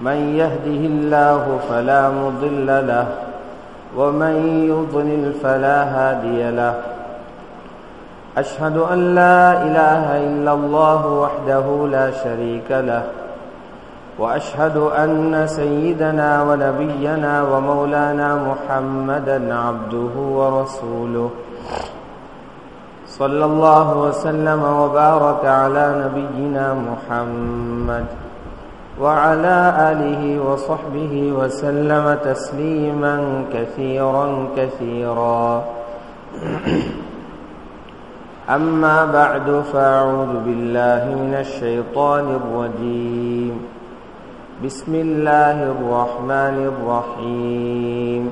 من يهده الله فلا مضل له ومن يضلل فلا هادي له. أشهد أن لا إله إلا الله وحده لا شريك له وأشهد أن سيدنا ونبينا ومولانا محمدا عبده ورسوله. صلى الله وسلم وبارك على نبينا محمد. وعلى آله وصحبه وسلم تسليما كثيرا كثيرا. أما بعد فأعوذ بالله من الشيطان الرجيم. بسم الله الرحمن الرحيم.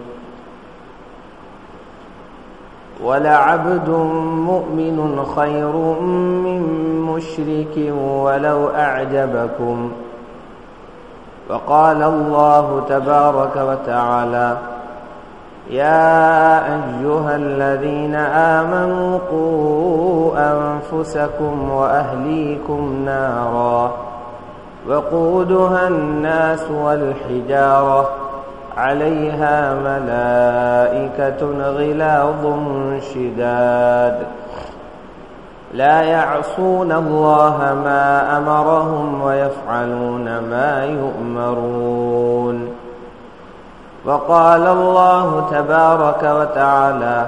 ولعبد مؤمن خير من مشرك ولو أعجبكم. وقال الله تبارك وتعالى يا أيها الذين آمنوا قوا أنفسكم وأهليكم نارا وقودها الناس والحجارة عليها ملائكة غلاظ شداد لا يعصون الله ما أمرهم ويفعلون ما يؤمرون. وقال الله تبارك وتعالى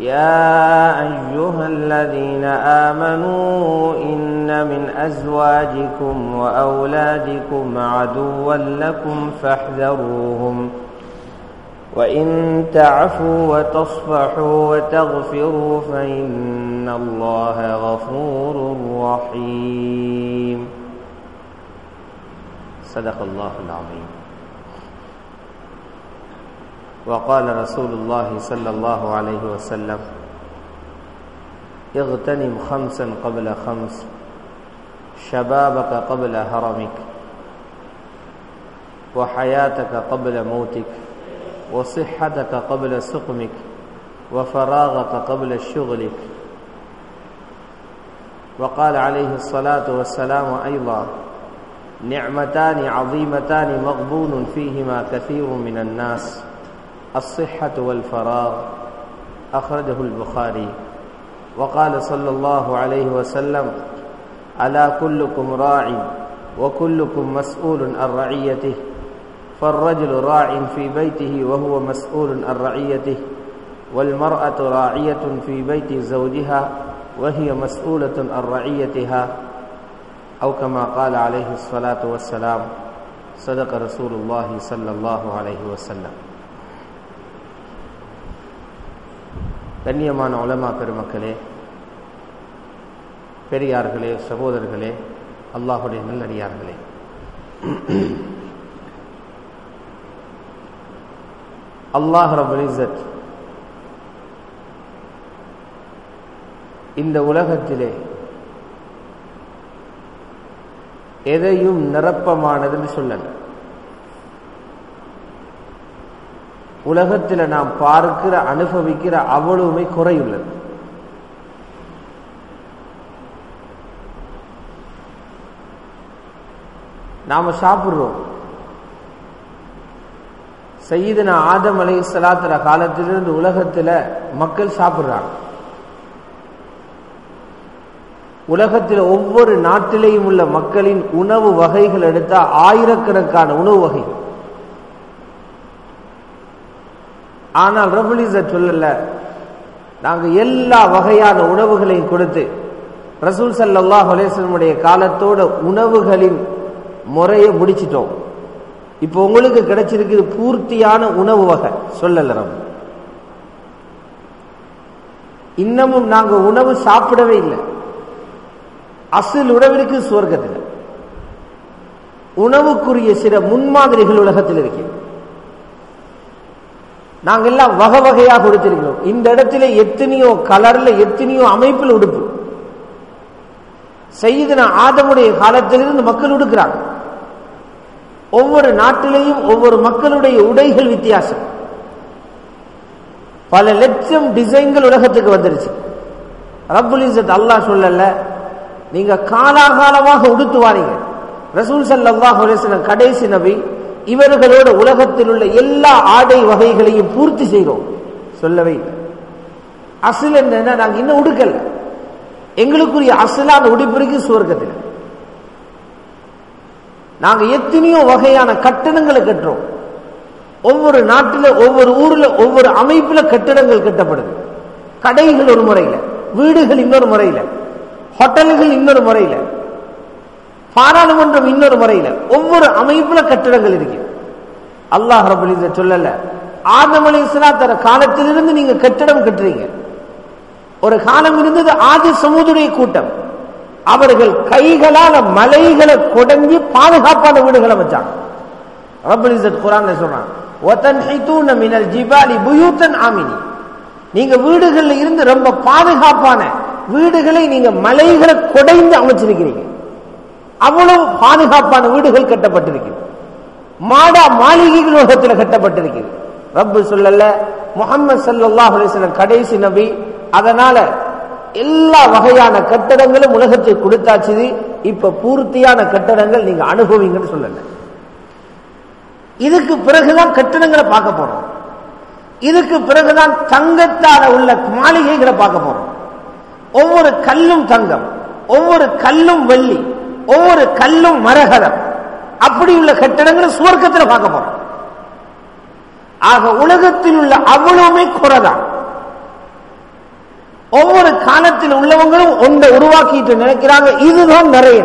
يا أيها الذين آمنوا إن من أزواجكم وأولادكم عدوا لكم فاحذروهم. وإن تعفوا وتصفحوا وتغفروا فإن الله غفور رحيم. صدق الله العظيم. وقال رسول الله صلى الله عليه وسلم اغتنم خمسا قبل خمس شبابك قبل هرمك وحياتك قبل موتك وصحتك قبل سقمك وفراغك قبل شغلك. وقال عليه الصلاة والسلام أيضا نعمتان عظيمتان مغبون فيهما كثير من الناس الصحة والفراغ. أخرجه البخاري. وقال صلى الله عليه وسلم ألا كلكم راع وكلكم مسؤول عن رعيته. فالرجل راع في بيته وهو مسؤول عن رعيته والمرأة راعية في بيت زوجها وهي مسؤولة عن رعيتها أو كما قال عليه الصلاة والسلام صدق رسول الله صلى الله عليه وسلم கண்ணியமான உலமா பெருமக்களே பெரியார்களே சகோதரர்களே அல்லாஹுடைய நல்லடியார்களே அல்லாஹ் ரபுலிசத் இந்த உலகத்திலே எதையும் நிரப்பமானதுன்னு சொல்லல. உலகத்தில் நாம் பார்க்கிற அனுபவிக்கிற அவ்வளவுமே குறையுள்ளது. நாம சாப்பிடுறோம். சையீதன ஆதம் அலை சலாத்துற காலத்திலிருந்து உலகத்தில் மக்கள் சாப்பிட்றாங்க. உலகத்தில் ஒவ்வொரு நாட்டிலேயும் உள்ள மக்களின் உணவு வகைகள் எடுத்தால் ஆயிரக்கணக்கான உணவு வகை ஆனால் ரபுலிச சொல்லல நாங்கள் எல்லா வகையான உணவுகளையும் கொடுத்து ரசூல் சல்லாஹ் அலேசனுடைய காலத்தோட உணவுகளின் முறையை முடிச்சிட்டோம். இப்போ உங்களுக்கு கிடைச்சிருக்கு பூர்த்தியான உணவு வகை. சொல்லல இன்னமும் நாங்க உணவு சாப்பிடவே இல்லை. அசில் உணவிற்கு சுவர்க்கத்தில். உணவுக்குரிய சில முன்மாதிரிகள் உலகத்தில் இருக்கு. நாங்க எல்லாம் வகை வகையாக கொடுத்திருக்கிறோம். இந்த இடத்துல எத்தனையோ கலர்ல எத்தனையோ அமைப்பில் உடுப்பு. செய்தன ஆதமுடைய காலத்திலிருந்து மக்கள் உடுக்கிறாங்க. ஒவ்வொரு நாட்டிலேயும் ஒவ்வொரு மக்களுடைய உடைகள் வித்தியாசம். பல லட்சம் டிசைன்கள் உலகத்துக்கு வந்துருச்சு. ரப்புல் இசத் அல்லாஹ் சொல்லல நீங்க காலாகாலமாக உடுத்து வாரீங்க. ரசூல் சல்லாஹ் அலிஸ்லம் கடைசி நபி இவர்களோட உலகத்தில் உள்ள எல்லா ஆடை வகைகளையும் பூர்த்தி செய்கிறோம். சொல்லவே அசில் என்ன நாங்க இன்னும் உடுக்கல. எங்களுக்குரிய அசலான உடுப்பிற்கு சுவர்க்கத்தில் நாங்க எத்தனையோ வகையான கட்டணங்களை கட்டுறோம். ஒவ்வொரு நாட்டில் ஒவ்வொரு ஊர்ல ஒவ்வொரு அமைப்புல கட்டிடங்கள் கட்டப்படுது. கடைகள் ஒரு முறையில் வீடுகள் இன்னொரு முறையில் ஹோட்டல்கள் இன்னொரு முறையில் பாராளுமன்றம் இன்னொரு முறையில் ஒவ்வொரு அமைப்புல கட்டிடங்கள் இருக்கு. அல்லாஹ் ரபுல் சொல்லல ஆதம் அலி தர காலத்திலிருந்து நீங்க கட்டிடம் கட்டுறீங்க. ஒரு காலம் இருந்தது ஆதி சமூதுடைய கூட்டம். அவர்கள் கைகளால மலைகளை கொடங்கி பாதுகாப்பான வீடுகளை வச்சாங்க. ரபுல் இசத் குரான் சொல்றான் ஒத்தன்ஹிதூன மினல் ஜிபாலி புயூத்தன் ஆமினி. நீங்க வீடுகள்ல இருந்து ரொம்ப பாதுகாப்பான வீடுகளை நீங்க மலைகளை கொடைந்து அமைச்சிருக்கிறீங்க. அவ்வளவு பாதுகாப்பான வீடுகள் கட்டப்பட்டிருக்கிறது மாடா மாளிகைகள் உலகத்தில் கட்டப்பட்டிருக்கிறது ரப்பு சொல்லல முகமது சல்லாஹ் கடைசி நபி. அதனால எல்லா வகையான கட்டடங்களும் உலகத்தை கொடுத்தாச்சு இப்ப பூர்த்தியான கட்டடங்கள் நீங்க அனுபவிங்கன்னு சொல்லல. இதுக்கு பிறகுதான் கட்டடங்களை பார்க்க போறோம். இதுக்கு பிறகுதான் தங்கத்தால உள்ள மாளிகைகளை பார்க்க போறோம். ஒவ்வொரு கல்லும் தங்கம் ஒவ்வொரு கல்லும் வெள்ளி ஒவ்வொரு கல்லும் மரகதம். அப்படி உள்ள கட்டடங்களை சுவர்க்கத்தில் பார்க்க போறோம். ஆக உலகத்தில் உள்ள அவ்வளவுமே குறைதான். ஒவ்வொரு காலத்தில் உள்ளவங்களும் ஒன்றை உருவாக்கிட்டு நினைக்கிறாங்க. இதுதான் நிறைய.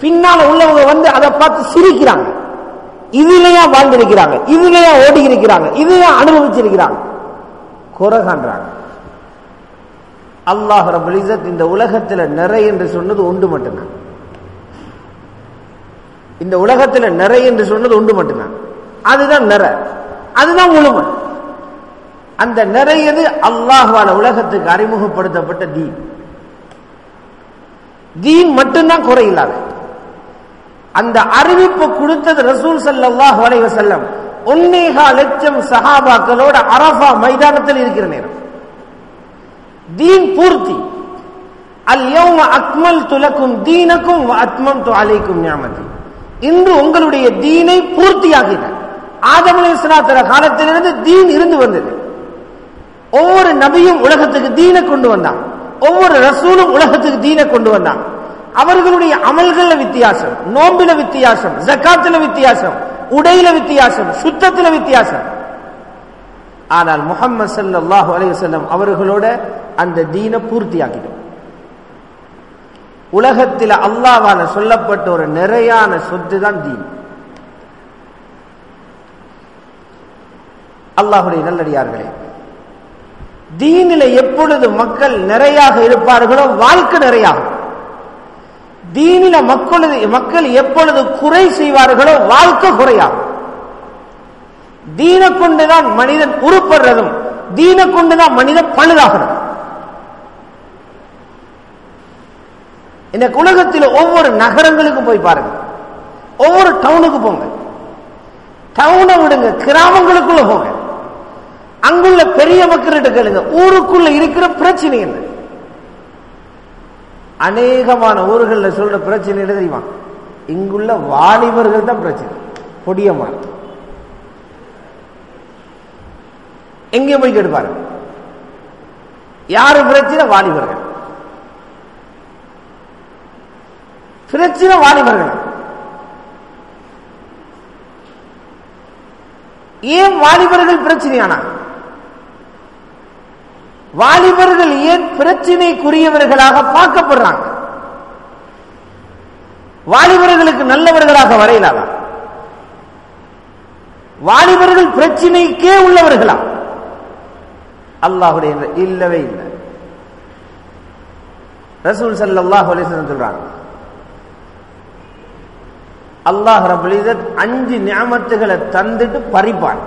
பின்னால உள்ளவங்க வந்து அதை பார்த்து சிரிக்கிறாங்க. இதுலயா வாழ்ந்திருக்கிறாங்க. இதுலயா ஓடி இருக்கிறாங்க இதுலயா அனுபவிச்சிருக்கிறாங்க. குறை காண்றாங்க. அல்லாஹ் ரபுலிசத் இந்த உலகத்தில் நிறை என்று சொன்னது உண்டு மட்டும்தான். இந்த உலகத்தில் நிறை என்று சொன்னது உண்டு மட்டும்தான். அதுதான் நிறை. அதுதான் முழுமை அந்த நிறையது அல்லாஹால உலகத்துக்கு அறிமுகப்படுத்தப்பட்ட தீன். தீன் மட்டும்தான் குறையில்லாத அந்த அறிவிப்பு கொடுத்தது ரசூல் சல்லாஹ் வலைவ செல்லம் ஒன்னேகா லட்சம் சஹாபாக்களோட அரபா மைதானத்தில் இருக்கிற நேரம். தீன் பூர்த்தி. அல் அக்மல் துலக்கும் தீனக்கும் அத்மம் து அலைக்கும் ஞாமதி இன்று உங்களுடைய தீனை பூர்த்தியாகின. ஆதமலை அலிஸ்லாத்திர காலத்திலிருந்து தீன் இருந்து வந்தது. ஒவ்வொரு நபியும் உலகத்துக்கு தீனை கொண்டு வந்தான். ஒவ்வொரு ரசூலும் உலகத்துக்கு தீனை கொண்டு வந்தான். அவர்களுடைய அமல்கள வித்தியாசம் நோம்பில வித்தியாசம் ஜக்காத்துல வித்தியாசம் உடையில வித்தியாசம் சுத்தத்துல வித்தியாசம். ஆனால் முகமது சல்லாஹு அலைவசல்லம் அவர்களோட அந்த தீனை பூர்த்தியாக்கிடும் உலகத்தில் அல்லாவால சொல்லப்பட்ட ஒரு நிறையான சொத்து தான் தீன். அல்லாஹுடைய நல்லடியார்களே தீனில எப்பொழுது மக்கள் நிறையாக இருப்பார்களோ வாழ்க்கை நிறையாகும். தீனில மக்களது மக்கள் எப்பொழுது குறை செய்வார்களோ வாழ்க்கை குறையாகும். தீன கொண்டுதான் மனிதன் உருப்படுறதும் தீன கொண்டுதான் மனிதன் பழுதாகிறது இந்த உலகத்தில் ஒவ்வொரு நகரங்களுக்கும் போய் பாருங்க. ஒவ்வொரு டவுனுக்கு போங்க. டவுனை விடுங்க கிராமங்களுக்குள்ள போங்க. அங்குள்ள பெரிய மக்கள்கிட்ட கேளுங்க. ஊருக்குள்ள இருக்கிற பிரச்சனை என்ன? அநேகமான ஊர்களில் சொல்ற பிரச்சனை என்ன தெரியுமா? இங்குள்ள வாலிபர்கள் தான் பிரச்சனை. பொடியமான எங்கே போய் கெடுப்பாரு யாரு பிரச்சனை? வாலிபர்கள். பிரச்சனை வாலிபர்கள். ஏன் வாலிபர்கள் பிரச்சனையானா? வாலிபர்கள் ஏன் பிரச்சனைக்குரியவர்களாக பார்க்கப்படுறாங்க? வாலிபர்களுக்கு நல்லவர்களாக வரையலாமா? வாலிபர்கள் பிரச்சனைக்கே உள்ளவர்களா? அல்லாஹுடைய இல்லவே இல்லை. ரசூல் சல்லாஹ் சொல்றாங்க அல்லாஹ் ரபுலிதத் அஞ்சு நியமத்துகளை தந்துட்டு பறிப்பான்.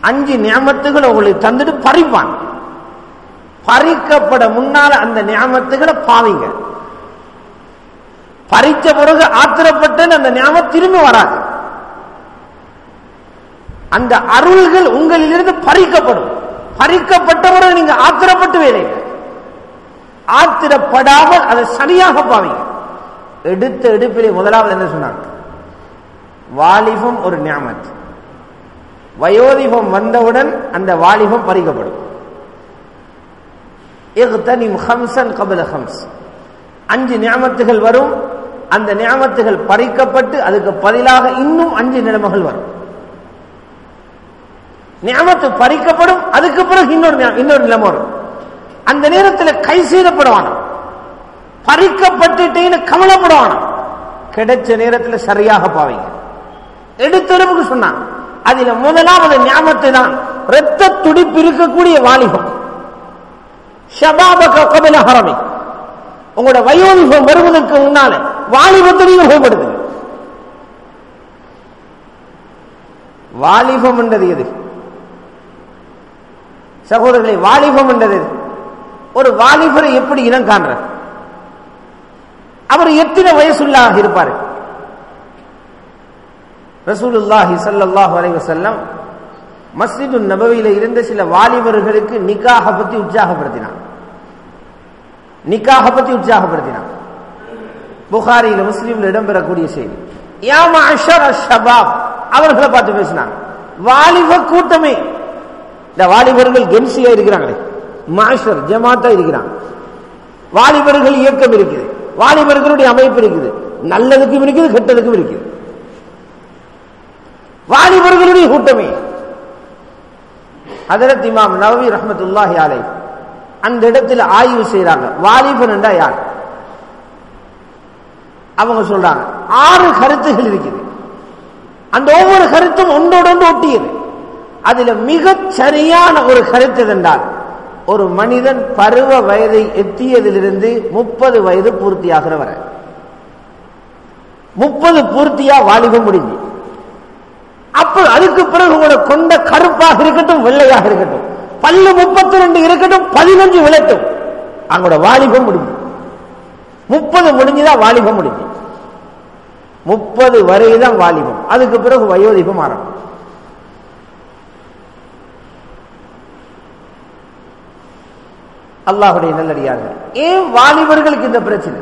அஞ்சு நியமத்துகளை உங்களுக்கு தந்துட்டு பறிப்பான். பறிக்கப்பட முன்னால அந்த நியமத்துகளை பாவிங்க. பறித்த பிறகு ஆத்திரப்பட்டு அந்த ஞாபகம் திரும்பி வராது. அந்த அருள்கள் உங்களிலிருந்து பறிக்கப்படும். பறிக்கப்பட்ட பிறகு நீங்க ஆத்திரப்பட்டு வேலைங்க ஆத்திரப்படாமல் அதை சரியாக பாவீங்க. எடுத்த எடுப்பிலே முதலாவது என்ன சொன்னாங்க? வாலிபம் ஒரு ஞாபகத் வயோதிபம் வந்தவுடன் அந்த வாலிபம் பறிக்கப்படும். அஞ்சு நியமத்துகள் வரும். அந்த நியமத்துகள் பறிக்கப்பட்டு அதுக்கு பதிலாக இன்னும் அஞ்சு நிலைமைகள் வரும். நியமத்து பறிக்கப்படும் அதுக்கு பிறகு இன்னொரு இன்னொரு நிலைமை வரும். அந்த நேரத்தில் கை செய்தப்படுவான பறிக்கப்பட்டுட்டேன்னு கவலைப்படுவான? கிடைச்ச நேரத்தில் சரியாக பாவீங்க. எடுத்தளவுக்கு சொன்னான். அதுல முதலாவது ஞாபகத்தை தான் ரத்த துடிப்பு இருக்கக்கூடிய வாலிபம். ஷபாபக கபில ஹரமி. உங்களோட வயோதிகம் வருவதற்கு முன்னால வாலிபத்திலையும் மேம்படுது வாலிபம் என்றது எது? சகோதரர்களை வாலிபம் என்றது எது? ஒரு வாலிபரை எப்படி இனம் காண்ற அவர் எத்தனை வயசுள்ளாக இருப்பார்கள் ரசூலுல்லாஹி சல்லாஹ் அலைஹி மஸ்ஜிது நபவியில இருந்த சில வாலிபர்களுக்கு நிக்காக பத்தி உற்சாகப்படுத்தினான். நிக்காக பத்தி உற்சாகப்படுத்தினான். புகாரியில முஸ்லீம்ல இடம்பெறக்கூடிய செய்தி. அவர்களை பார்த்து பேசினாங்க வாலிப கூட்டமே. இந்த வாலிபர்கள் கென்சியா இருக்கிறாங்களே. மாஷர் ஜமாத்தா இருக்கிறாங்க வாலிபர்கள் இயக்கம் இருக்குது. வாலிபர்களுடைய அமைப்பு இருக்குது. நல்லதுக்கும் இருக்குது கெட்டதுக்கும் இருக்குது. வாலிபர்களுடைய கூட்டமே. அதரத் இமாம் நவவி ரஹமத்துல்லாஹி அலை அந்த இடத்துல ஆய்வு செய்யறாங்க வாலிபன் என்றா யார்? அவங்க சொல்றாங்க. ஆறு கருத்துகள் இருக்குது. அந்த ஒவ்வொரு கருத்தும் ஒன்றோடு ஒன்று ஒட்டியது. அதுல மிக சரியான ஒரு கருத்து என்றால் ஒரு மனிதன் பருவ வயதை எத்தியதிலிருந்து முப்பது வயது பூர்த்தியாகிற வரை. முப்பது பூர்த்தியா வாலிபம் முடிஞ்சு. அப்ப அதுக்கு பிறகு உங்களோட கொண்ட கருப்பாக இருக்கட்டும் வெள்ளையாக இருக்கட்டும். பல்லு முப்பத்தி ரெண்டு இருக்கட்டும் பதினஞ்சு விளட்டும். அவங்களோட வாலிபம் முடிஞ்சு. முப்பது முடிஞ்சுதான் வாலிபம் முடிஞ்சு. முப்பது வரைதான் வாலிபம். அதுக்கு பிறகு வயோதிபம் ஆரம்பம் அல்லாஹுடைய நல்லடியார்கள். ஏன் வாலிபர்களுக்கு இந்த பிரச்சனை?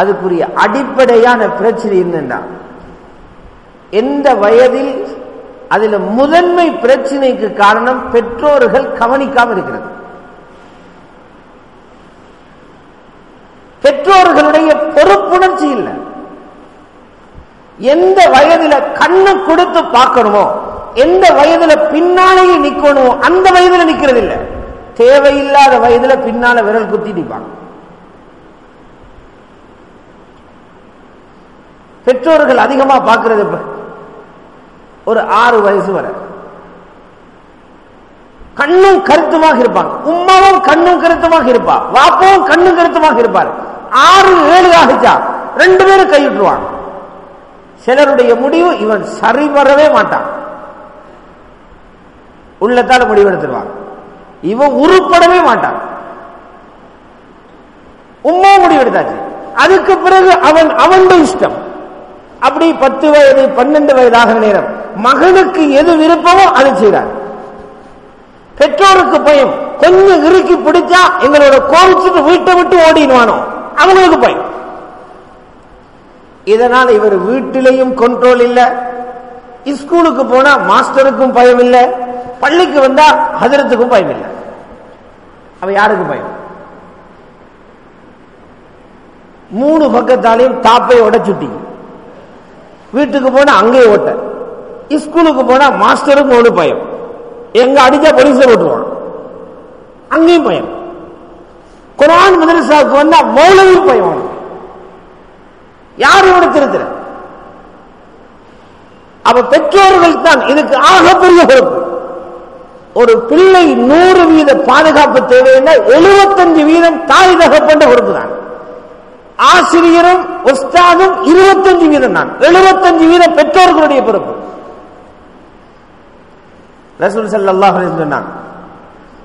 அதுக்குரிய அடிப்படையான பிரச்சனை என்னன்னா எந்த வயதில் அதுல முதன்மை பிரச்சனைக்கு காரணம் பெற்றோர்கள் கவனிக்காமல் இருக்கிறது. பெற்றோர்களுடைய பொறுப்புணர்ச்சி இல்லை. எந்த வயதுல கண்ணு கொடுத்து பார்க்கணுமோ எந்த வயதுல பின்னாலேயே நிக்கணுமோ அந்த வயதுல நிக்கிறது இல்ல தேவையில்லாத வயதுல பின்னால விரல் குத்தி நிற்பாங்க பெற்றோர்கள் அதிகமா பார்க்கிறது ஒரு ஆறு வயசு வரை. கண்ணும் கருத்துமாக இருப்பாங்க. உமாவும் கண்ணும் கருத்துமாக இருப்பா. வாப்பாவும் கண்ணும் கருத்துமாக இருப்பார். ஆறு ஏழு ஆகிச்சா ரெண்டு பேரும் கைவிட்டுருவாங்க. சிலருடைய முடிவு இவன் சரி வரவே மாட்டான். உள்ளத்தால முடிவெடுத்துருவாங்க இவன் உருப்படவே மாட்டான். உமா முடிவெடுத்தாச்சு அதுக்கு பிறகு அவன் அவன் இஷ்டம். அப்படி பத்து வயது பன்னெண்டு வயதாக நேரம் மகனுக்கு எது விருப்பமோ அதை செய்கிறார். பெற்றோருக்கு பயம். கொஞ்சம் இறுக்கி பிடிச்சா எங்களோட கோவிச்சுட்டு வீட்டை விட்டு ஓடிடுவானோ? அவங்களுக்கு பயம். இதனால் இவர் வீட்டிலையும் கண்ட்ரோல் இல்ல. ஸ்கூலுக்கு போனா மாஸ்டருக்கும் பயம் இல்லை பள்ளிக்கு வந்தா அதிரத்துக்கும் பயம் இல்லை அவ யாருக்கு பயம்? மூணு பக்கத்தாலையும் தாப்பை உடச்சுட்டி வீட்டுக்கு போனா அங்கேயே ஓட்ட. ஸ்கூலுக்கு போனா மாஸ்டருக்கும் ஒன்று பயம். எங்க அடிச்சா போலீஸ்ல ஓட்டுவான். அங்கேயும் பயம். குரான் மதரசாவுக்கு வந்தா மௌலவியும் பயம் யாரோட திருத்துற? அவ பெற்றோர்கள் தான் இதுக்கு ஆகப்பெரிய பொறுப்பு. ஒரு பிள்ளை நூறு வீத பாதுகாப்பு தேவைன்னா எழுபத்தஞ்சு வீதம் தாய் தகப்பன்ற பொறுப்பு தான் ஆசிரியரும் உஸ்தாதும் இருபத்தஞ்சு வீதம் தான். எழுபத்தஞ்சு வீதம் பெற்றோர்களுடைய பொறுப்பு. ரசூல் சொன்னாங்க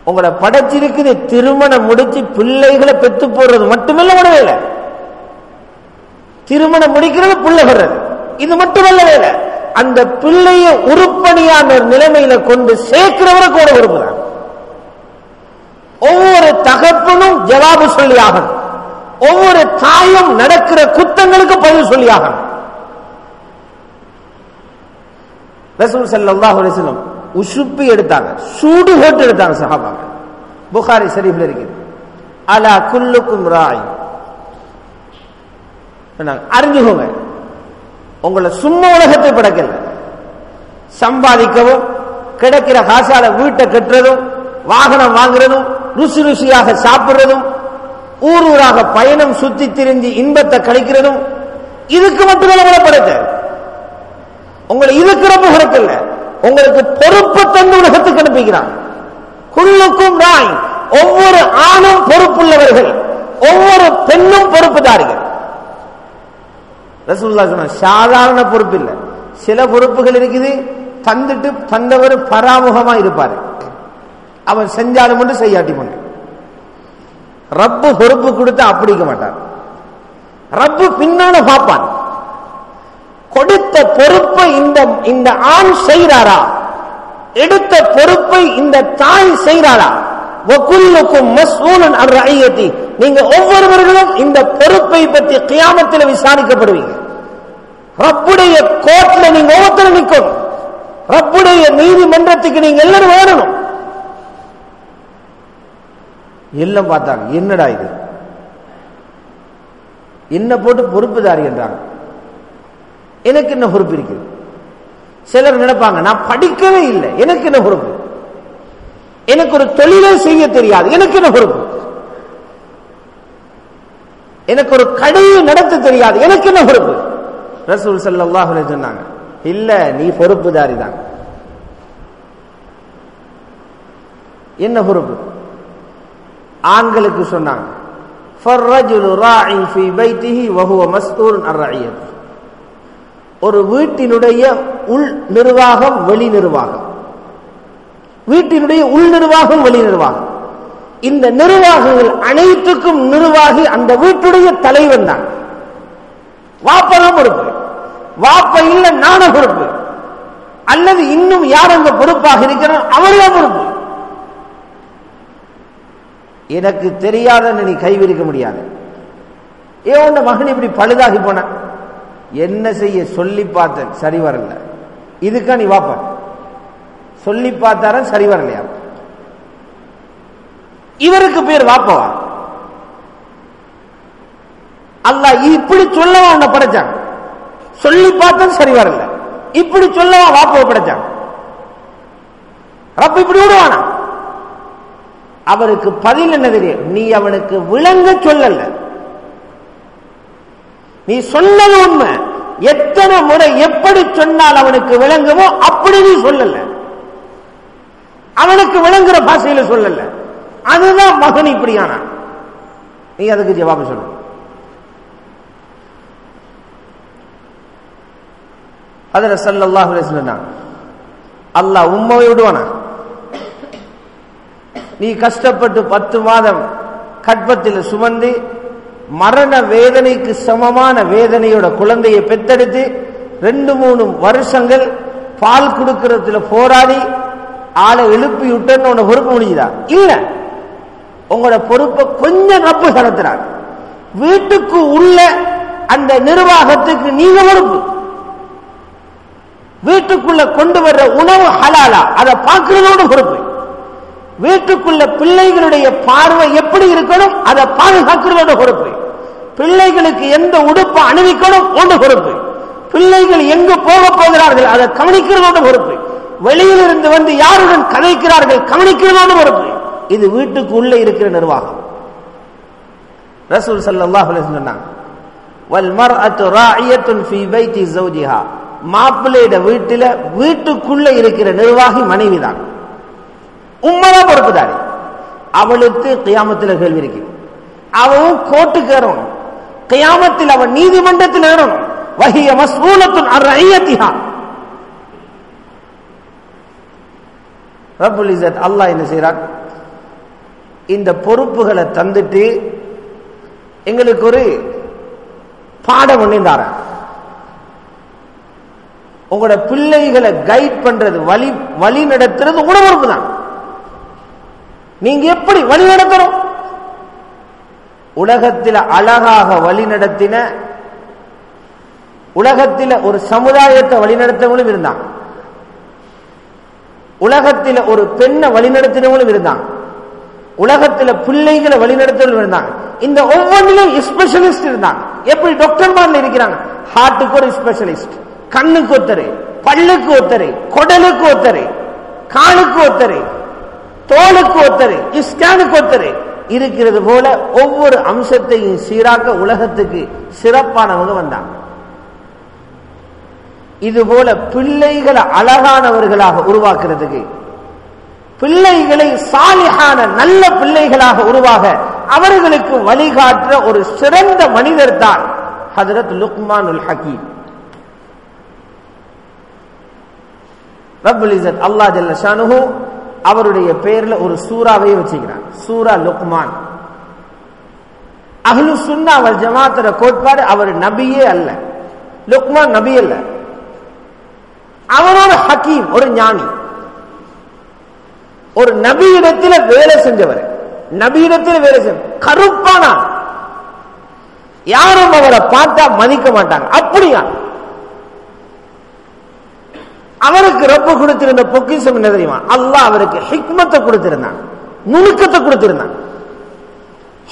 உங்களை படைச்சிருக்குது திருமணம் முடிச்சு பிள்ளைகளை பெத்து போடுறது மட்டுமல்ல உங்களோட வேலை. திருமணம் முடிக்கிறது பிள்ளை வர்றது. இது மட்டுமல்ல வேலை. அந்த பிள்ளைய உறுப்பணியான ஒரு நிலைமையில கொண்டு சேர்க்கிறவரை கூட பொறுப்பு தான் ஒவ்வொரு தகப்பனும் ஜவாபு சொல்லி ஆகணும். ஒவ்வொரு தாயும் நடக்கிற குத்தங்களுக்கு பதில் சொல்லியாகணும். ரசூல் உசுப்பி எடுத்தாங்க சூடு போட்டு எடுத்தாங்க சஹாபாங்க புகாரி ஷரீஃப்ல இருக்குது. அலா குல்லுக்கும் ராய். அறிஞ்சுக்கோங்க. உங்களை சும்மா உலகத்தை படைக்கல. சம்பாதிக்கவும் கிடைக்கிற காசால வீட்டை கட்டுறதும் வாகனம் வாங்குறதும் ருசி ருசியாக சாப்பிடுறதும் ஊர் ஊராக பயணம் சுத்தி திரிஞ்சு இன்பத்தை கழிக்கிறதும் இதுக்கு மட்டுமே உங்களை படைத்த உங்களை இதுக்கு ரொம்ப பொறுப்பில்லை உங்களுக்கு பொறுப்பு தந்து உலகத்துக்கு அனுப்பிக்கிறான். குள்ளுக்கும் ராய் ஒவ்வொரு ஆணும் பொறுப்புள்ளவர்கள் ஒவ்வொரு பெண்ணும் பொறுப்புதாரிகள். ரசூல்லா சொன்ன சாதாரண பொறுப்பு இல்லை. சில பொறுப்புகள் இருக்குது தந்துட்டு தந்தவர் பராமுகமா இருப்பாரு. அவன் செஞ்சாலும் மட்டும் செய்யாட்டி பண்ணு ரப்பு பொறுப்பு கொடுத்தா அப்படிக்க மாட்டார். ரப்பு பின்னால பார்ப்பான் கொடுத்த பொறுப்பை இந்த இந்த ஆண் செய்கிறாரா? எடுத்த பொறுப்பை இந்த தாய் செய்கிறாரா வகுல்லுக்கும் நீங்க ஒவ்வொருவர்களும் இந்த பொறுப்பை பற்றி கியாமத்தில் விசாரிக்கப்படுவீங்க. ரப்புடைய கோர்ட்ல நீங்க ஒவ்வொருத்தரும் நிற்கணும் ரப்புடைய நீதிமன்றத்துக்கு நீங்க எல்லாரும் வரணும் எல்லாம் பார்த்தாங்க. என்னடா இது? என்ன போட்டு பொறுப்புதாரி என்றாங்க. எனக்கு என்ன பொறுப்பு இருக்கு? சிலர் நினைப்பாங்க நான் படிக்கவே இல்லை. எனக்கு என்ன பொறுப்பு? எனக்கு ஒரு தொழிலை செய்ய தெரியாது. எனக்கு என்ன பொறுப்பு? எனக்கு ஒரு கடையை நடத்த தெரியாது. எனக்கு என்ன பொறுப்பு? ரசூல் ஸல்லல்லாஹு சொன்னாங்க இல்ல நீ பொறுப்புதாரி தான் என்ன பொறுப்பு? ஆண்களுக்கு சொன்னாங்க. ஒரு வீட்டினுடைய உள் நிர்வாகம் வெளி நிர்வாகம். வீட்டினுடைய உள் நிர்வாகம் வெளி நிர்வாகம். இந்த நிர்வாகங்கள் அனைத்துக்கும் நிர்வாகி அந்த வீட்டுடைய தலைவன் தான். வாப்பதான் பொறுப்பு. வாப்ப இல்ல நான பொறுப்பு. அல்லது இன்னும் யார் அந்த பொறுப்பாக இருக்கிறோம் அவர்தான் பொறுப்பு. எனக்கு தெரியாத நீ கைவிரிக்க முடியாது. ஏன் உன் மகன் இப்படி பழுதாகி போன? என்ன செய்ய சொல்லி பார்த்தேன் சரி வரல. இதுக்கா நீ வாப்ப. சொல்லி பார்த்தார சரி வரலையா? இவருக்கு பேர் வாப்பவா அல்ல இப்படி சொல்லவா உன்னை படைச்சான்? சொல்லி பார்த்தேன் சரி வரல. இப்படி சொல்லவா வாப்பவ படைச்சான்? ரப்ப இப்படி விடுவானா அவருக்கு பதில் என்ன தெரியும்? நீ அவனுக்கு விளங்க சொல்லல. நீ சொன்னது உண்மை. எத்தனை முறை எப்படி சொன்னால் அவனுக்கு விளங்குமோ அப்படி நீ சொல்லல. அவனுக்கு விளங்குற பாஷையில சொல்லல. அதுதான் மகன் இப்படியானா. நீ அதுக்கு ஜவாபு சொல்லு. அதுல சல்லாஹ் அலைஹி அல்லாஹ் உம்மாவை விடுவானா? நீ கஷ்டப்பட்டு பத்து மாதம் கற்பத்தில் சுமந்து மரண வேதனைக்கு சமமான வேதனையோட குழந்தையை பெத்தெடுத்து ரெண்டு மூணு வருஷங்கள் பால் கொடுக்கறதுல போராடி ஆளை எழுப்பி விட்டேன்னு உன பொறுப்பு முடியுதா இல்ல. உங்களோட பொறுப்பை கொஞ்சம் கப்பு செலுத்துறாங்க வீட்டுக்கு உள்ள அந்த நிர்வாகத்துக்கு நீங்க பொறுப்பு. வீட்டுக்குள்ள கொண்டு வர்ற உணவு ஹலாலா அதை பார்க்கறதோட பொறுப்பு. வீட்டுக்குள்ள பிள்ளைகளுடைய பார்வை எப்படி இருக்கணும் அதை பாதுகாக்கிறதோட பொறுப்பு. பிள்ளைகளுக்கு எந்த உடுப்பை அணிவிக்கணும் ஒன்று பொறுப்பு. பிள்ளைகள் எங்கு போக போகிறார்கள் அதை கவனிக்கிறதோட பொறுப்பு. வெளியில் இருந்து வந்து யாருடன் கதைக்கிறார்கள் கவனிக்கிறதோட பொறுப்பு. இது வீட்டுக்கு உள்ளே இருக்கிற நிர்வாகம். ரசூல் சல்லாஹ் சொன்னாங்க மாப்பிள்ளையிட மாப்பிள்ளையோட வீட்டில வீட்டுக்குள்ள இருக்கிற நிர்வாகி மனைவிதான். உண்மைதான் பொறுப்புதாரி அவளுக்கு கியாமத்தில் கேள்வி இருக்கு. அவன் கோட்டுக்கு ஏறணும். கியாமத்தில் அவன் நீதிமன்றத்தில் ஏறணும். வகிய மஸ்ஊலத்துன் அரையத்திகா ரபுல் இசத் அல்லாஹ் என்ன செய்யறான் இந்த பொறுப்புகளை தந்துட்டு எங்களுக்கு ஒரு பாடம் ஒண்ணு உங்களோட பிள்ளைகளை கைட் பண்றது வழி வழி நடத்துறது உங்களோட பொறுப்பு தான் நீங்க எப்படி வழி நடத்தணும்? உலகத்தில் அழகாக வழி நடத்தின உலகத்தில் ஒரு சமுதாயத்தை வழிநடத்தவங்களும் இருந்தான் உலகத்தில் ஒரு பெண்ணை வழிநடத்தினவங்களும் இருந்தான் உலகத்தில் பிள்ளைகளை வழிநடத்தவங்களும் இருந்தாங்க. இந்த ஒவ்வொன்றிலும் ஸ்பெஷலிஸ்ட் இருந்தாங்க. எப்படி? டாக்டர்மார்ல இருக்கிறாங்க. ஹார்ட்டுக்கு ஒரு ஸ்பெஷலிஸ்ட் கண்ணுக்கு ஒத்தரு பல்லுக்கு ஒத்தரு குடலுக்கு ஒத்தரு காலுக்கு ஒத்தரு தோலுக்கு ஒத்தரு இஸ்கானுக்கு ஒத்தரு. இருக்கிறது போல ஒவ்வொரு அம்சத்தையும் சீராக்க உலகத்துக்கு சிறப்பானவங்க வந்தாங்க. இது போல பிள்ளைகளை அழகானவர்களாக உருவாக்குறதுக்கு பிள்ளைகளை சாலிகான நல்ல பிள்ளைகளாக உருவாக அவர்களுக்கு வழிகாட்டுற ஒரு சிறந்த மனிதர் தான் ஹதரத் லுக்மானுல் ஹக்கீம் அல்லாஹ் ஜல்ல அவருடைய பெயர்ல ஒரு சூறாவை வச்சுக்கிறான் சூரா லுக்மான். அகலு சுன்னா அவர் ஜமாத்தோட கோட்பாடு அவர் நபியே அல்ல. லுக்மான் நபி அல்ல. அவரோட ஹக்கீம் ஒரு ஞானி. ஒரு நபியிடத்தில் வேலை செஞ்சவர். நபியிடத்தில் வேலை செஞ்ச கருப்பானா யாரும் அவரை பார்த்தா மதிக்க மாட்டாங்க. அப்படியா? அவருக்கு ரொம்ப கொடுத்திருந்த பொக்கிஷம் என்ன தெரியுமா? அல்லாஹ் அவருக்கு ஹிக்மத்தை கொடுத்திருந்தான். நுணுக்கத்தை கொடுத்திருந்தான்.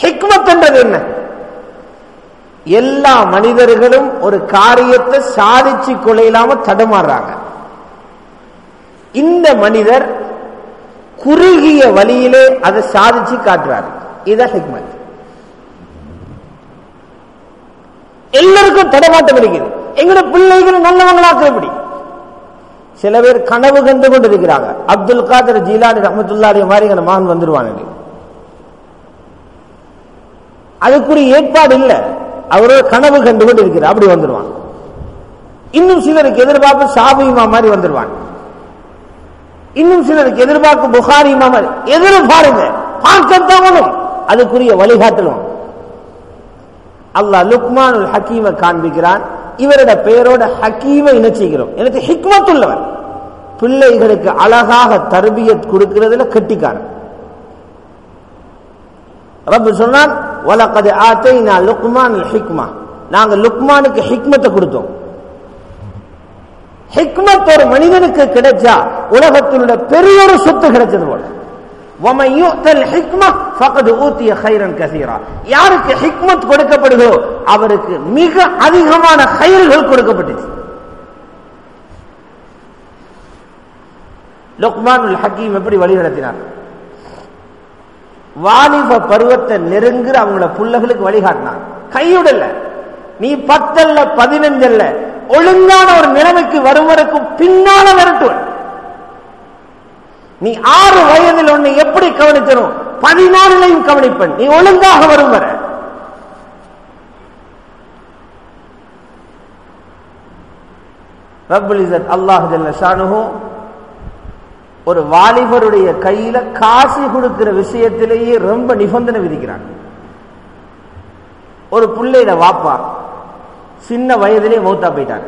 ஹிக்மத் என்றது என்ன? எல்லா மனிதர்களும் ஒரு காரியத்தை சாதிச்சு கொள்ளையிலாம தடுமாறுறாங்க. இந்த மனிதர் குறுகிய வழியிலே அதை சாதிச்சு காட்டுறாரு. இதான் ஹிக்மத். எல்லாருக்கும் தடமாட்டம் இருக்குது எங்களோட பிள்ளைகள் நல்லவங்களாக்க எப்படி சில பேர் கனவு கண்டு கொண்டு இருக்கிறாங்க அப்துல் காதர் ஜீலானி ரஹமத்துல்லாடி மாதிரி எங்க மகன் வந்துருவாங்க அதுக்குரிய ஏற்பாடு இல்ல. அவரோட கனவு கண்டு கொண்டு இருக்கிறார் அப்படி வந்துருவான். இன்னும் சிலருக்கு எதிர்பார்ப்பு சாபிமா மாதிரி வந்துருவான். இன்னும் சிலருக்கு எதிர்பார்ப்பு புகாரிமா மாதிரி. எதிரும் பாருங்க. பார்க்கத்தான் அதுக்குரிய வழிகாட்டலும். அல்லாஹ் லுக்மானுல் ஹக்கீமை காண்பிக்கிறான். இவரோட பெயரோட ஹக்கீமை இணைச்சிக்கிறோம் எனக்கு ஹிக்மத் உள்ளவன் பிள்ளைகளுக்கு அழகாக தர்பியத் கொடுக்கிறதுல கெட்டிக்காரன். ரப்பு சொன்னான் வலக்கது ஆத்தை நான் லுக்மான் ஹிக்மா. நாங்க லுக்மானுக்கு ஹிக்மத்தை கொடுத்தோம். ஹிக்மத் ஒரு மனிதனுக்கு கிடைச்சா உலகத்தினுடைய பெரிய ஒரு சொத்து கிடைச்சது போல. யாருக்கு ஹிக்மத் கொடுக்கப்படுகிறோ அவருக்கு மிக அதிகமான கயிறுகள் கொடுக்கப்பட்டுச்சு. லுக்மானுல் ஹக்கீம் எப்படி வழி நடத்தினார் வாலிப பருவத்தை நெருங்குற அவங்கள புள்ளகளுக்கு வழிகாட்டினார். கையுடல்ல. நீ பத்தல்ல பதினஞ்சல்ல ஒழுங்கான ஒரு நிலைமைக்கு வரும் வரைக்கும் பின்னால வரட்டுவன் நீ ஆறு வயதில் உன்னை எப்படி கவனிக்கணும் பதினாறுலையும் கவனிப்பன். நீ ஒழுங்காக வரும் வர. ரப்புல் அல்லாஹ் ஒரு வாலிபருடைய கையில காசு கொடுக்கிற விஷயத்திலேயே ரொம்ப நிபந்தனை விதிக்கிறாங்க ஒரு பிள்ளையில வாப்பா சின்ன வயதிலே மௌத்தா போயிட்டாங்க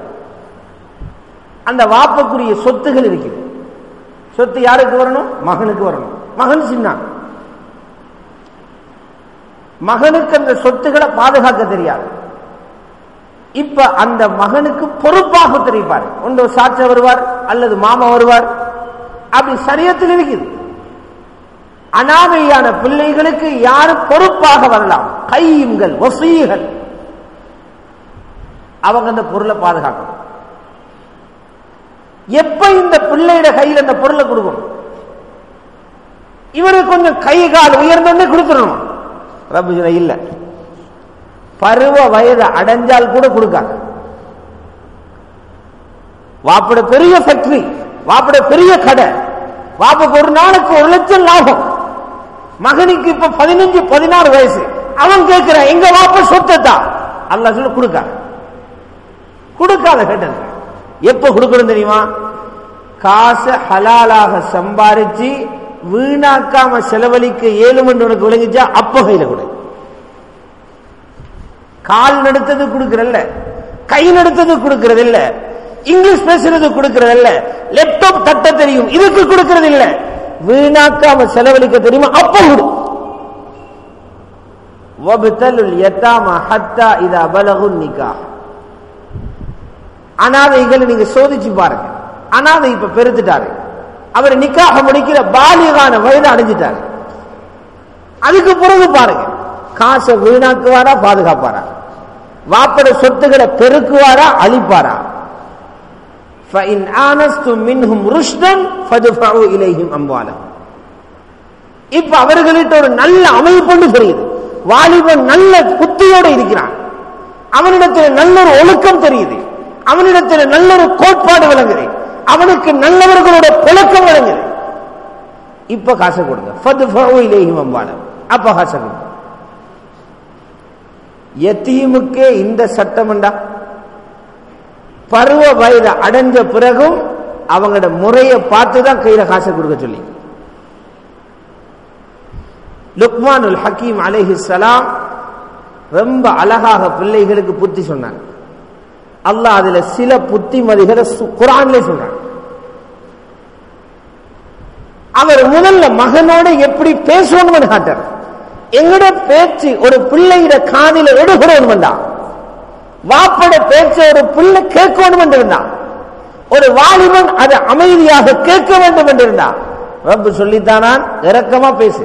அந்த வாப்பக்குரிய சொத்துகள் இருக்குது. சொத்து யாருக்கு வரணும்? மகனுக்கு வரணும். மகன் சின்ன. மகனுக்கு அந்த சொத்துக்களை பாதுகாக்க தெரியாது. இப்ப அந்த மகனுக்கு பொறுப்பாக தெரிவிப்பார் ஒன்று சாட்சா வருவார் அல்லது மாமா வருவார். அப்படி சரியத்தில் இருக்குது. அனாமையான பிள்ளைகளுக்கு யாரு பொறுப்பாக வரலாம்? கையுங்கள் வசீகள் அவங்க அந்த பொருளை பாதுகாக்கணும். எப்ப இந்த பிள்ளையிட கையில் அந்த பொருளை கொடுக்கணும் இவருக்கு கொஞ்சம் கை கால் உயர்ந்தோடனே கொடுத்துடணும். ரபு இல்ல. பருவ வயது அடைஞ்சால் கூட கொடுக்காது. வாப்பட பெரிய ஃபேக்டரி வாப்பிட பெரிய கடை வாப்புக்கு ஒரு நாளுக்கு ஒரு லட்சம் லாபம். மகனுக்கு இப்ப பதினஞ்சு பதினாறு வயசு. அவன் கேட்கிறான் எங்க வாப்ப சொத்தை தான் அல்ல சொல்லி கொடுக்காத. கொடுக்காத கேட்டது. எப்ப கொடுக்கணும் தெரியுமா? காசை ஹலாலாக சம்பாரிச்சு வீணாக்காம செலவழிக்க ஏழுமன்று உனக்கு விளங்கிச்சா அப்ப கையில கொடு. கால் நடத்தது கொடுக்கறல்ல கை நடத்தது கொடுக்கறது இல்ல இங்கிலீஷ் பேசுறது கொடுக்கறது இல்ல லேப்டாப் தட்ட தெரியும். இதுக்கு கொடுக்கறது இல்ல வீணாக்காம செலவழிக்க தெரியுமா? அப்ப கொடு. வபுத்தலுல் யத்தாமா ஹத்தா இதா பலகுன் நிக்கா அனாதைகளை நீங்க சோதிச்சு பாருங்க. அனாதை இப்ப பெருத்துட்டாரு. அவர் நிக்காக முடிக்கிற பாலியகான வயது அடைஞ்சிட்டாரு. அதுக்கு பிறகு பாருங்க. காசை வீணாக்குவாரா பாதுகாப்பாரா? வாப்பட சொத்துக்களை பெருக்குவாரா அழிப்பாரா? இப்ப அவர்களிட்ட ஒரு நல்ல அமைப்பு தெரியுது. வாலிபன் நல்ல புத்தியோட இருக்கிறான். அவனிடத்தில் நல்ல ஒரு ஒழுக்கம் தெரியுது. அவனிடத்தில் நல்ல ஒரு கோட்பாடு விளங்குது. அவனுக்கு நல்லவர்களோட புழக்கம் விளங்குது. இப்ப காசை கொடுங்க. அப்ப காசை கொடுங்க. எத்தீமுக்கே இந்த சட்டம்டா பருவ வயது அடைஞ்ச பிறகும் அவங்களோட முறையை பார்த்து தான் கையில காசை கொடுக்க சொல்லி. லுக்மானுல் ஹக்கீம் அலைஹி சலாம் ரொம்ப அழகாக பிள்ளைகளுக்கு புத்தி சொன்னாங்க. அல்லாஹ் அதுல சில புத்திமதிகளை சு- குர்ஆன்ல சொல்றாங்க அவர் முதல்ல மகனோட எப்படி பேசணும்னு காட்டார் எங்கட பேச்சு ஒரு பிள்ளையிட காதில எடுக்கணும் வந்தா. வாப்பட பேச்ச ஒரு பிள்ளை கேட்கணும் என்று ஒரு வாலிபன் அதை அமைதியாக கேட்க வேண்டும் என்று இருந்தான் ரப்பு சொல்லித்தானான் இரக்கமா பேசு.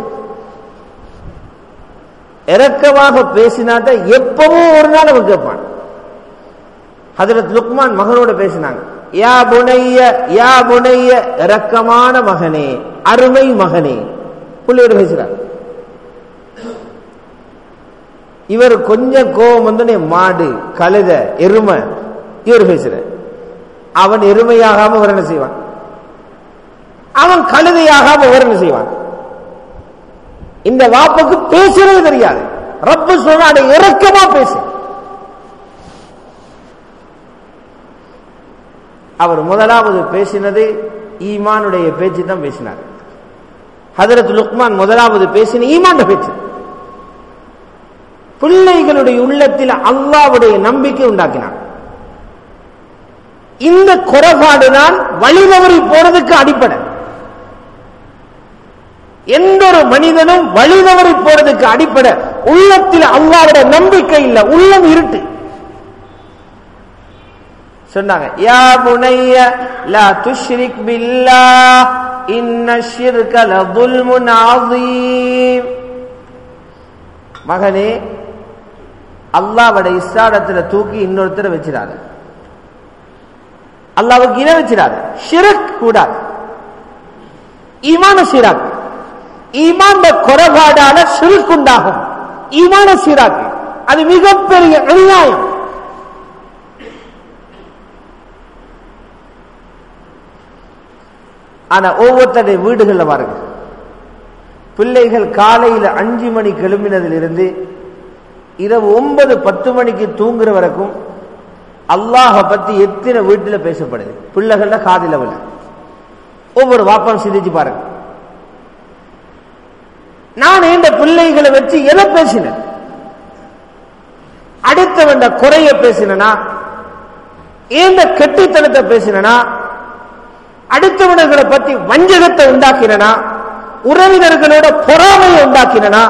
இரக்கமாக பேசினாட்ட எப்பவும் ஒரு நாள் அவன் கேட்பான். ஹதரத் லுக்மான் மகனோட பேசினாங்க. யா புனைய யா புனைய இரக்கமான மகனே அருமை மகனே. பிள்ளையோட பேசுறார் இவர் கொஞ்சம் கோபம் வந்தோடனே மாடு கழுத எருமை இவர் பேசுற அவன் எருமையாகாம அவர் என்ன செய்வான்? அவன் கழுதையாகாம அவர் என்ன செய்வான்? இந்த வாப்புக்கு பேசுறது தெரியாது. ரப்பு சொல்றான் இறக்கமா பேசு. அவர் முதலாவது பேசினது ஈமானுடைய பேச்சு தான் பேசினார். ஹதரத் லுக்மான் முதலாவது பேசின ஈமான் பேச்சு. பிள்ளைகளுடைய உள்ளத்தில் அல்லாவுடைய நம்பிக்கை உண்டாக்கினார். இந்த குறைபாடு தான் வழிதவறி போறதுக்கு அடிப்படை. எந்த ஒரு மனிதனும் வழிதவறி போறதுக்கு அடிப்படை. உள்ளத்தில் அல்லாவுடைய நம்பிக்கை இல்லை உள்ளம் இருட்டு. சொன்னாங்க யா புனைய லா துஷ்ரிக் பில்லாஹ் இன்ன ஷிர்க லظுல்முன் ஆஸீம் மகனே அல்லாவோட இஸ்லாடத்துல தூக்கி இன்னொருத்தரை வச்சிடாத. அல்லாவுக்கு இன வச்சிடாத. ஷிரக் கூடாது. ஈமான சீராக்கு ஈமான் குறைபாடான சிறுக்குண்டாகும் உண்டாகும். ஈமான சீராக்கு அது மிகப்பெரிய அநியாயம். ஆனா ஒவ்வொருத்தருடைய வீடுகள்ல பாருங்க. பிள்ளைகள் காலையில அஞ்சு மணி கிளம்பினதிலிருந்து இரவு ஒன்பது பத்து மணிக்கு தூங்குற வரைக்கும் அல்லாஹ பத்தி எத்தனை வீட்டுல பேசப்படுது? பிள்ளைகள்ல காதில் விழ. ஒவ்வொரு வாப்பம் சிந்திச்சு பாருங்க. நான் இந்த பிள்ளைகளை வச்சு எதை பேசினேன்? அடுத்தவன் குறைய பேசினா ஏந்த கெட்டித்தனத்தை பேசினா அடுத்தவனர்களை பத்தி வஞ்சகத்தை உண்டாக்கினா உறவினர்களோட பொறாமையை உண்டாக்கினா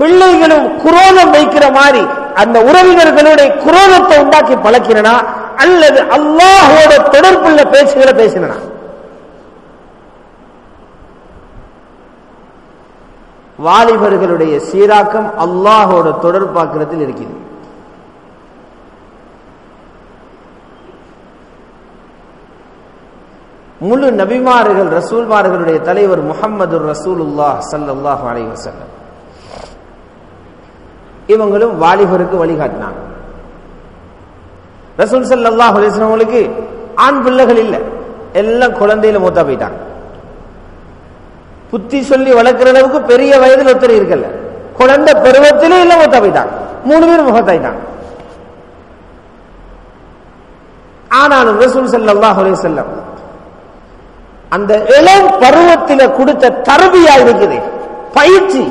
பிள்ளைகளும் குரோதம் வைக்கிற மாதிரி அந்த உறவினர்களுடைய குரோதத்தை உண்டாக்கி பழக்கிறனா அல்லது அல்லாஹோட தொடர்புள்ள பேச்சுகளை பேசினா வாலிபர்களுடைய சீராக்கம் அல்லாஹோட தொடர்பாக்கிறதில் இருக்கிறது. முழு நபிமார்கள் ரசூல்மார்களுடைய தலைவர் முகம்மது ரசூலுல்லா சல்லாஹ் அலைஹி வஸல்லம். இவங்களும் வாலிபருக்கு வழிகாட்டினாங்க. ரசூல் சல்லாஹ் அலைஹி ஆண் பிள்ளைகள் இல்ல. எல்லாம் குழந்தையில மூத்தா போயிட்டாங்க. புத்தி சொல்லி வளர்க்குற அளவுக்கு பெரிய வயதில் ஒருத்தர் இருக்கல. குழந்தை பருவத்திலே இல்லை மூத்தா போயிட்டாங்க. மூணு பேர் முகத்தாயிட்டாங்க. ஆனாலும் ரசூல் சல்லாஹ் அலைஹி அந்த இளம் பருவத்தில கொடுத்த தருவியா இருக்குது. பயிற்சி.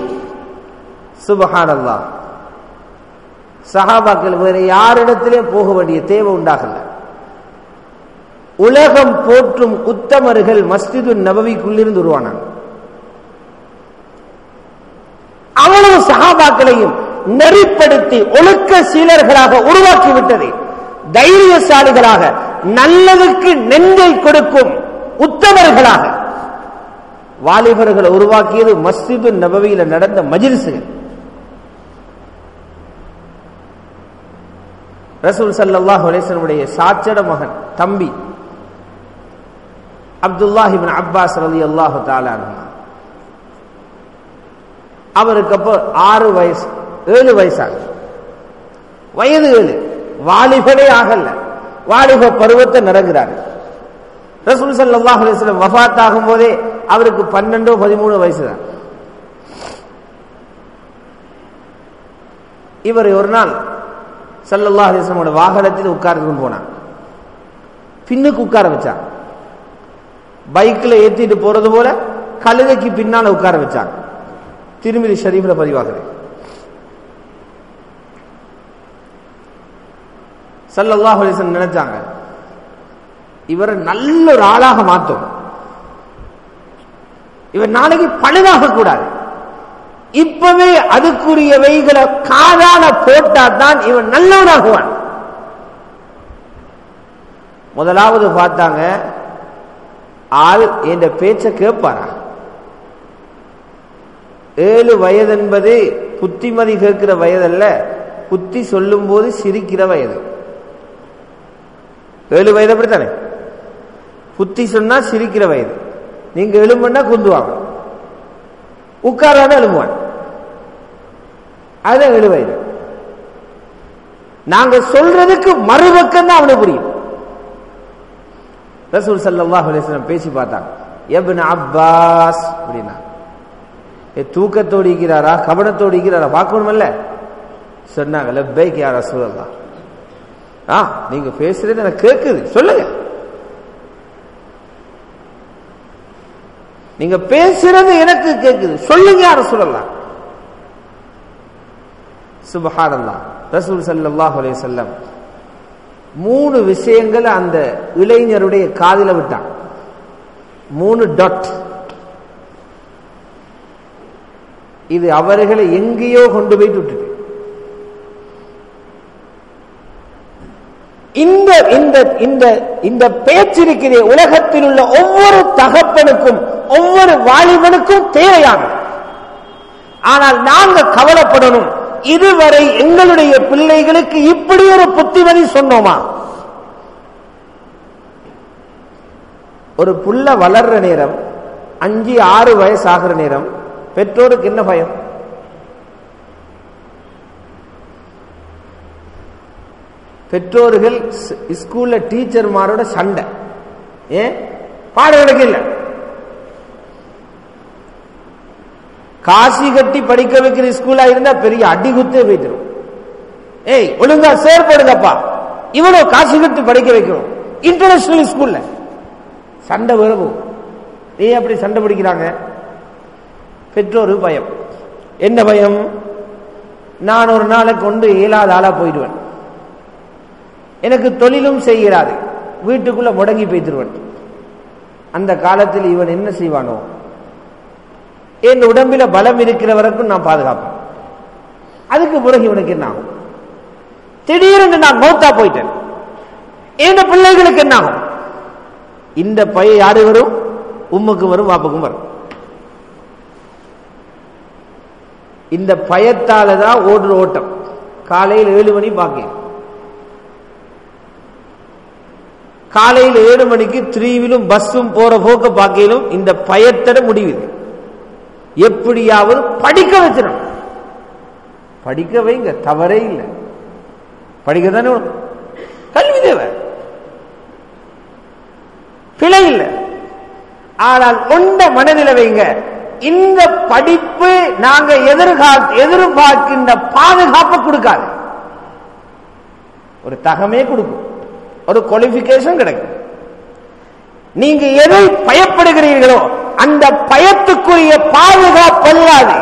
சுபகானந்தா சஹாபாக்கள் வேற யாரிடத்திலே போக வேண்டிய தேவை உண்டாகல. உலகம் போற்றும் உத்தமர்கள் மஸ்ஜிது நபவிக்குள்ளிருந்து உருவானாங்க. அவ்வளவு சகாபாக்களையும் நெறிப்படுத்தி ஒழுக்க சீலர்களாக உருவாக்கி விட்டது. தைரியசாலிகளாக நல்லதுக்கு நெஞ்சை கொடுக்கும் உத்தமர்களாக. வாலிபர்களை உருவாக்கியது மஸ்ஜிது நபவியில நடந்த மஜிலிசுகள். ரசூல் சல்லாஹ் அலேசனுடைய சாச்சட மகன் தம்பி அப்துல்லாஹிபின் அப்பாஸ் அலி அல்லாஹு தாலான் அவருக்கு அப்போ ஆறு வயசு ஏழு வயசாக வயது ஏழு. வாலிபனே ஆகல. வாலிப பருவத்தை நிறங்குறாரு ரசூல் சல்லாஹ் அலிஸ்லம் வஃத் ஆகும் போதே அவருக்கு பன்னெண்டோ பதிமூணு வயசு தான் இவர் ஒரு நாள் சல்லல்லா அலிஸ்லமோட வாகனத்தில் உட்கார்ந்து போனான். பின்னுக்கு உட்கார வச்சான். பைக்ல ஏத்திட்டு போறது போல கழுதைக்கு பின்னால் உட்கார வச்சாங்க திருமிதி ஷரீஃப்ல பதிவாகிறது. சல்லல்லாஹ் அலிஸ்லம் நினைச்சாங்க இவரை நல்ல ஒரு ஆளாக மாற்றும். இவர் நாளைக்கு பழுதாக கூடாது இப்பவே அதுக்குரியவைகளை காதால போட்டா தான் இவன் நல்லவனாகுவான். முதலாவது பார்த்தாங்க ஆள் என்ற பேச்ச கேட்பாரா? ஏழு வயது என்பது புத்திமதி கேட்கிற வயதல்ல புத்தி சொல்லும் போது சிரிக்கிற வயது. ஏழு வயது அப்படித்தானே? குத்தி சொன்னா சிரிக்கிற வயது நீங்க எலும்புன்னா குந்துவாங்க உட்காரான எலும்புவான் அதுதான் ஏழு வயது நாங்க சொல்றதுக்கு மறுபக்கம் தான் அவனுக்கு புரியும். ரசூல் சல்லாஹ் அலிஸ்லாம் பேசி பார்த்தாங்க எப்ன அப்பாஸ் அப்படின்னா. தூக்கத்தோடு இருக்கிறாரா? கவனத்தோடு இருக்கிறாரா? பார்க்கணுமல்ல. சொன்னாங்க லப்பைக் யார் ரசூல் அல்லா ஆ நீங்க பேசுறது எனக்கு கேட்குது சொல்லுங்க. நீங்க பேசுறது எனக்கு கேட்குது சொல்லுங்க யார சொல்லலாம் சுபஹானல்லா ரசூல் சல்லாஹ் அலைஹி செல்லம் மூணு விஷயங்கள் அந்த இளைஞருடைய காதில விட்டான். மூணு டாட் இது அவர்களை எங்கேயோ கொண்டு போய் விட்டுட்டு. இந்த இந்த இந்த இந்த பேச்சிருக்கிற உலகத்தில் உள்ள ஒவ்வொரு தகப்பனுக்கும் ஒவ்வொரு வாலிபனுக்கும் தேவையானது. ஆனால் நாங்க கவலைப்படணும். இதுவரை எங்களுடைய பிள்ளைகளுக்கு இப்படி ஒரு புத்திமதி சொன்னோமா? ஒரு புள்ள வளர்ற நேரம் அஞ்சு ஆறு வயசு ஆகிற நேரம் பெற்றோருக்கு என்ன பயம்? பெற்றோர்கள் ஸ்கூல்ல டீச்சர்மாரோட சண்டை. ஏன் பாடம் எடுக்கல காசி கட்டி படிக்க வைக்கிற ஸ்கூலா இருந்தா பெரிய அடி குத்தே போயிட்டு ஏய் ஒழுங்கா செயற்படுங்கப்பா இவ்வளவு காசு கட்டி படிக்க வைக்கணும் இன்டர்நேஷனல் ஸ்கூல்ல சண்டை வரும் நீ அப்படி சண்டை பிடிக்கிறாங்க? பெற்றோரு பயம். என்ன பயம்? நான் ஒரு நாளை கொண்டு இயலாத ஆளா போயிடுவேன். எனக்கு தொழிலும் செய்கிறாரு. வீட்டுக்குள்ள முடங்கி போய்த்திருவன் அந்த காலத்தில் இவன் என்ன செய்வானோ? என் உடம்பில பலம் இருக்கிற வரைக்கும் நான் பாதுகாப்பேன். அதுக்கு பிறகு இவனுக்கு என்ன ஆகும்? திடீரென்று நான் மௌத்தா போயிட்டேன். என் பிள்ளைகளுக்கு என்ன ஆகும்? இந்த பைய யாரு வரும்? உம்முக்கும் வரும் வாப்புக்கும் வரும். இந்த பயத்தால தான் ஓடுற ஓட்டம். காலையில் ஏழு மணி பாக்க காலையில் ஏழு மணிக்கு த்ரீவிலும் பஸ்ஸும் போற போக்க பார்க்கையிலும் இந்த பயத்தட முடிவு எப்படியாவது படிக்க வச்சிடணும். படிக்க வைங்க தவறே இல்லை. படிக்க தானே கல்வி தேவை. பிழை இல்லை. ஆனால் கொண்ட மனநிலை வைங்க. இந்த படிப்பு நாங்க எதிர்கா எதிர்பார்க்கின்ற பாதுகாப்பு கொடுக்காது. ஒரு தகமே கொடுக்கும். ஒரு குவாலிபிகேஷன் கிடைக்கும். நீங்க எதை பயப்படுகிறீர்களோ அந்த பயத்துக்குரிய பாதுகாப்பு அல்லாது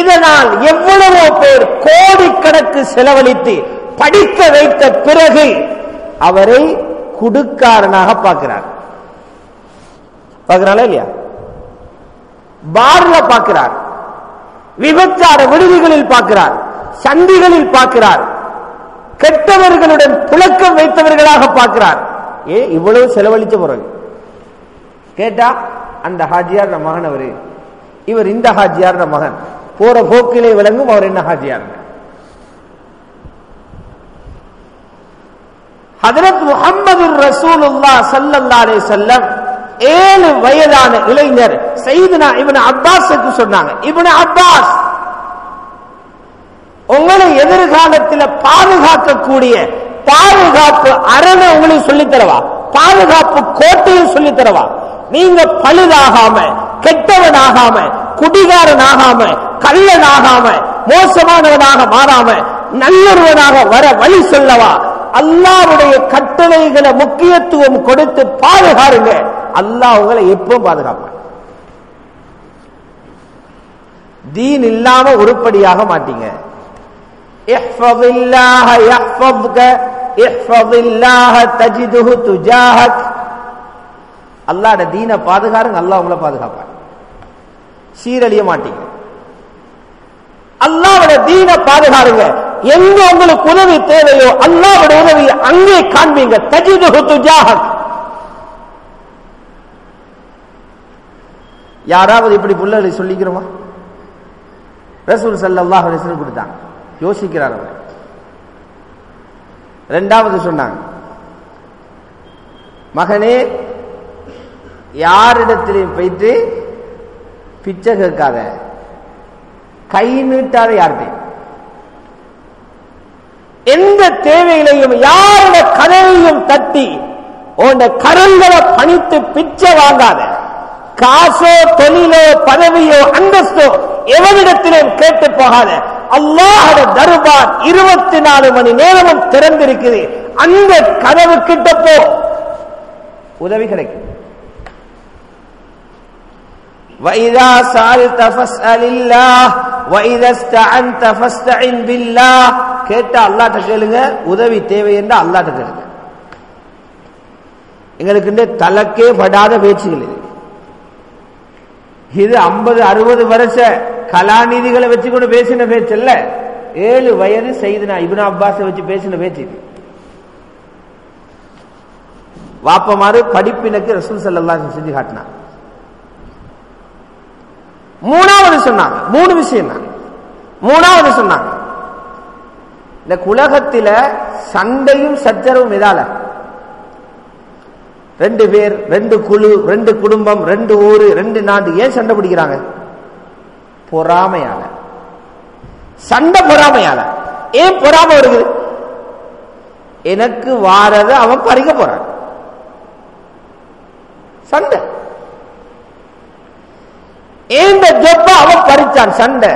இதனால் எவ்வளவோ பேர் கோடிக்கணக்கு செலவழித்து படிக்க வைத்த பிறகு அவரை குடுக்காரனாக பார்க்கிறார். பார்க்கிறாளா இல்லையா? பார்ல பார்க்கிறார். விபச்சார விடுதிகளில் பார்க்கிறார். சந்திகளில் பார்க்கிறார். கெட்டவர்களுடன் புழக்கம் வைத்தவர்களாக பார்க்கிறார். ஏ இவ்வளவு செலவழித்த பிறகு. கேட்டா அந்த ஹாஜியார் மகன் அவரு. இவர் இந்த ஹாஜியார் மகன். போற போக்கிலே விளங்கும் அவர் என்ன ஹாஜியார். ஹதரத் முகமது ரசூலுல்லா சல்லல்லா அலைஹி ஏழு வயதான இளைஞர் சையதுனா இவன் அப்பாஸுக்கு சொன்னாங்க. இவன் அப்பாஸ் உங்களை எதிர்காலத்தில் பாதுகாக்கக்கூடிய பாதுகாப்பு அரணை உங்களுக்கு சொல்லி தரவா பாதுகாப்பு கோட்டையும் சொல்லி தரவா நீங்க பழுதாகாம கெட்டவனாகாம குடிகாரனாகாம கள்ளனாகாம மோசமானவனாக மாறாம நல்லொருவனாக வர வழி சொல்லவா? அல்லாவுடைய கட்டளைகளை முக்கியத்துவம் கொடுத்து பாதுகாருங்க. அல்லாஹ் உங்களை எப்பவும் பாதுகாப்ப தீன் இல்லாம உருப்படியாக மாட்டீங்க. احفظ الله يحفظك احفظ الله تجده تجاهك அல்லாஹ்ட தீனை பாதுகாருங்க அல்லாஹ் உங்களை பாதுகாப்பான் சீரழிய மாட்டீங்க அல்லாவோட தீன பாதுகாருங்க எங்க உங்களுக்கு உதவி தேவையோ அல்லாவோட உதவி அங்கே காண்பீங்க தஜிது துஜாஹக் யாராவது இப்படி புள்ளலை சொல்லிக்கிறோமா ரசூல் சல்லாஹ் அலிஸ்லம் கொடுத்தாங்க யோசிக்கிறார் அவர். ரெண்டாவது சொன்னாங்க மகனே யாரிடத்திலையும் போயிட்டு பிச்சை கேட்காத. கை நீட்டாத யார்கிட்டையும் எந்த தேவையிலையும் யாரோட கதவையும் தட்டி உன் கரங்களை பணித்து பிச்சை வாங்காத. காசோ தொழிலோ பதவியோ அந்தஸ்தோ எவரிடத்திலும் கேட்டு போகாத. அல்லாஹோட தர்பார் இருபத்தி நாலு மணி நேரமும் திறந்திருக்குது அந்த கதவு கிட்ட போ உதவி கிடைக்கும் وإذا سألت فاسأل الله وإذا استعنت فاستعن بالله கேட்டா அல்லாட்ட கேளுங்க உதவி தேவை என்று அல்லாட்ட கேளுங்க எங்களுக்கு தலக்கே படாத பேச்சுகள் இது இது ஐம்பது அறுபது வருஷ கலாநிதிகளை வச்சு கொண்டு பேசின பேச்சு இல்ல ஏழு வயது செய்தினா இபின் அப்பாஸ வச்சு பேசின பேச்சு இது. வாப்பமாறு படிப்பினுக்கு ரசூல் சல்லா செஞ்சு காட்டினார். மூணாவது சொன்னாங்க. மூணு விஷயம் தான். மூணாவது சொன்னாங்க. இந்த குலகத்தில சண்டையும் சச்சரவும் இதால. ரெண்டு பேர் ரெண்டு குழு ரெண்டு குடும்பம் ரெண்டு ஊரு ரெண்டு நாடு ஏன் சண்டை பிடிக்கிறாங்க? பொறாமையால. சண்டை பொறாமையால. ஏன் பொறாம வருது? எனக்கு வாரத அவன் பறிக்க போறான். சண்டை. ஏந்த ஜொப்ப அவன் பறிச்சான்? சண்டை.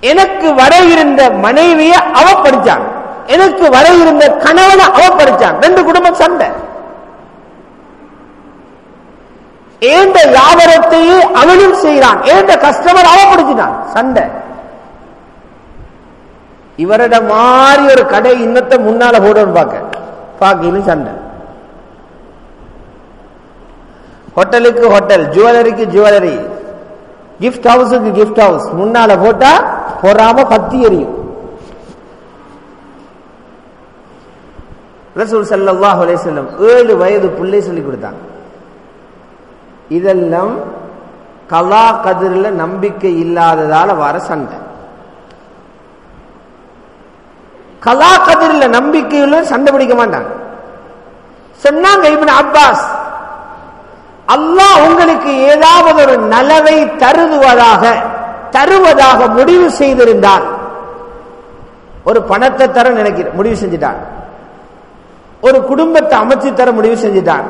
எனக்கு வர இருந்த மனைவிய அவ பறிச்சான். எனக்கு வர இருந்த கணவனை அவ பறிச்சான். ரெண்டு குடும்பம் சண்டை. ஏந்த வியாபாரத்தையே அவனும் செய்கிறான் ஏந்த கஸ்டமர் அவப்படுத்தினான் சண்டை. இவரிட மாதிரி ஒரு கடை இன்னத்தை முன்னால போடணும் பார்க்க பாக்கின்னு சண்டை. ஹோட்டலுக்கு ஹோட்டல் ஜுவல்லரிக்கு ஜுவல்லரி. கிஃப்ட் ஹவுஸுக்கு கிஃப்ட் ஹவுஸ் முன்னால போட்டா பொறாம பத்தி எரியும். ரசூல் சல்லாஹ் செல்லம் ஏழு வயது பிள்ளை சொல்லி கொடுத்தாங்க இதெல்லாம் கலா கதிரில் நம்பிக்கை இல்லாததால வர சண்டை. கலா கதிரில் நம்பிக்கையுள்ள சண்டை பிடிக்க மாட்டாங்க. சொன்னாங்க இவன் அப்பாஸ் அல்லாஹ் உங்களுக்கு ஏதாவது ஒரு நலவை தருதுவதாக தருவதாக முடிவு செய்திருந்தால் ஒரு பணத்தை தர நினைக்கிற முடிவு செஞ்சுட்டான் ஒரு குடும்பத்தை அமைச்சு தர முடிவு செஞ்சுட்டான்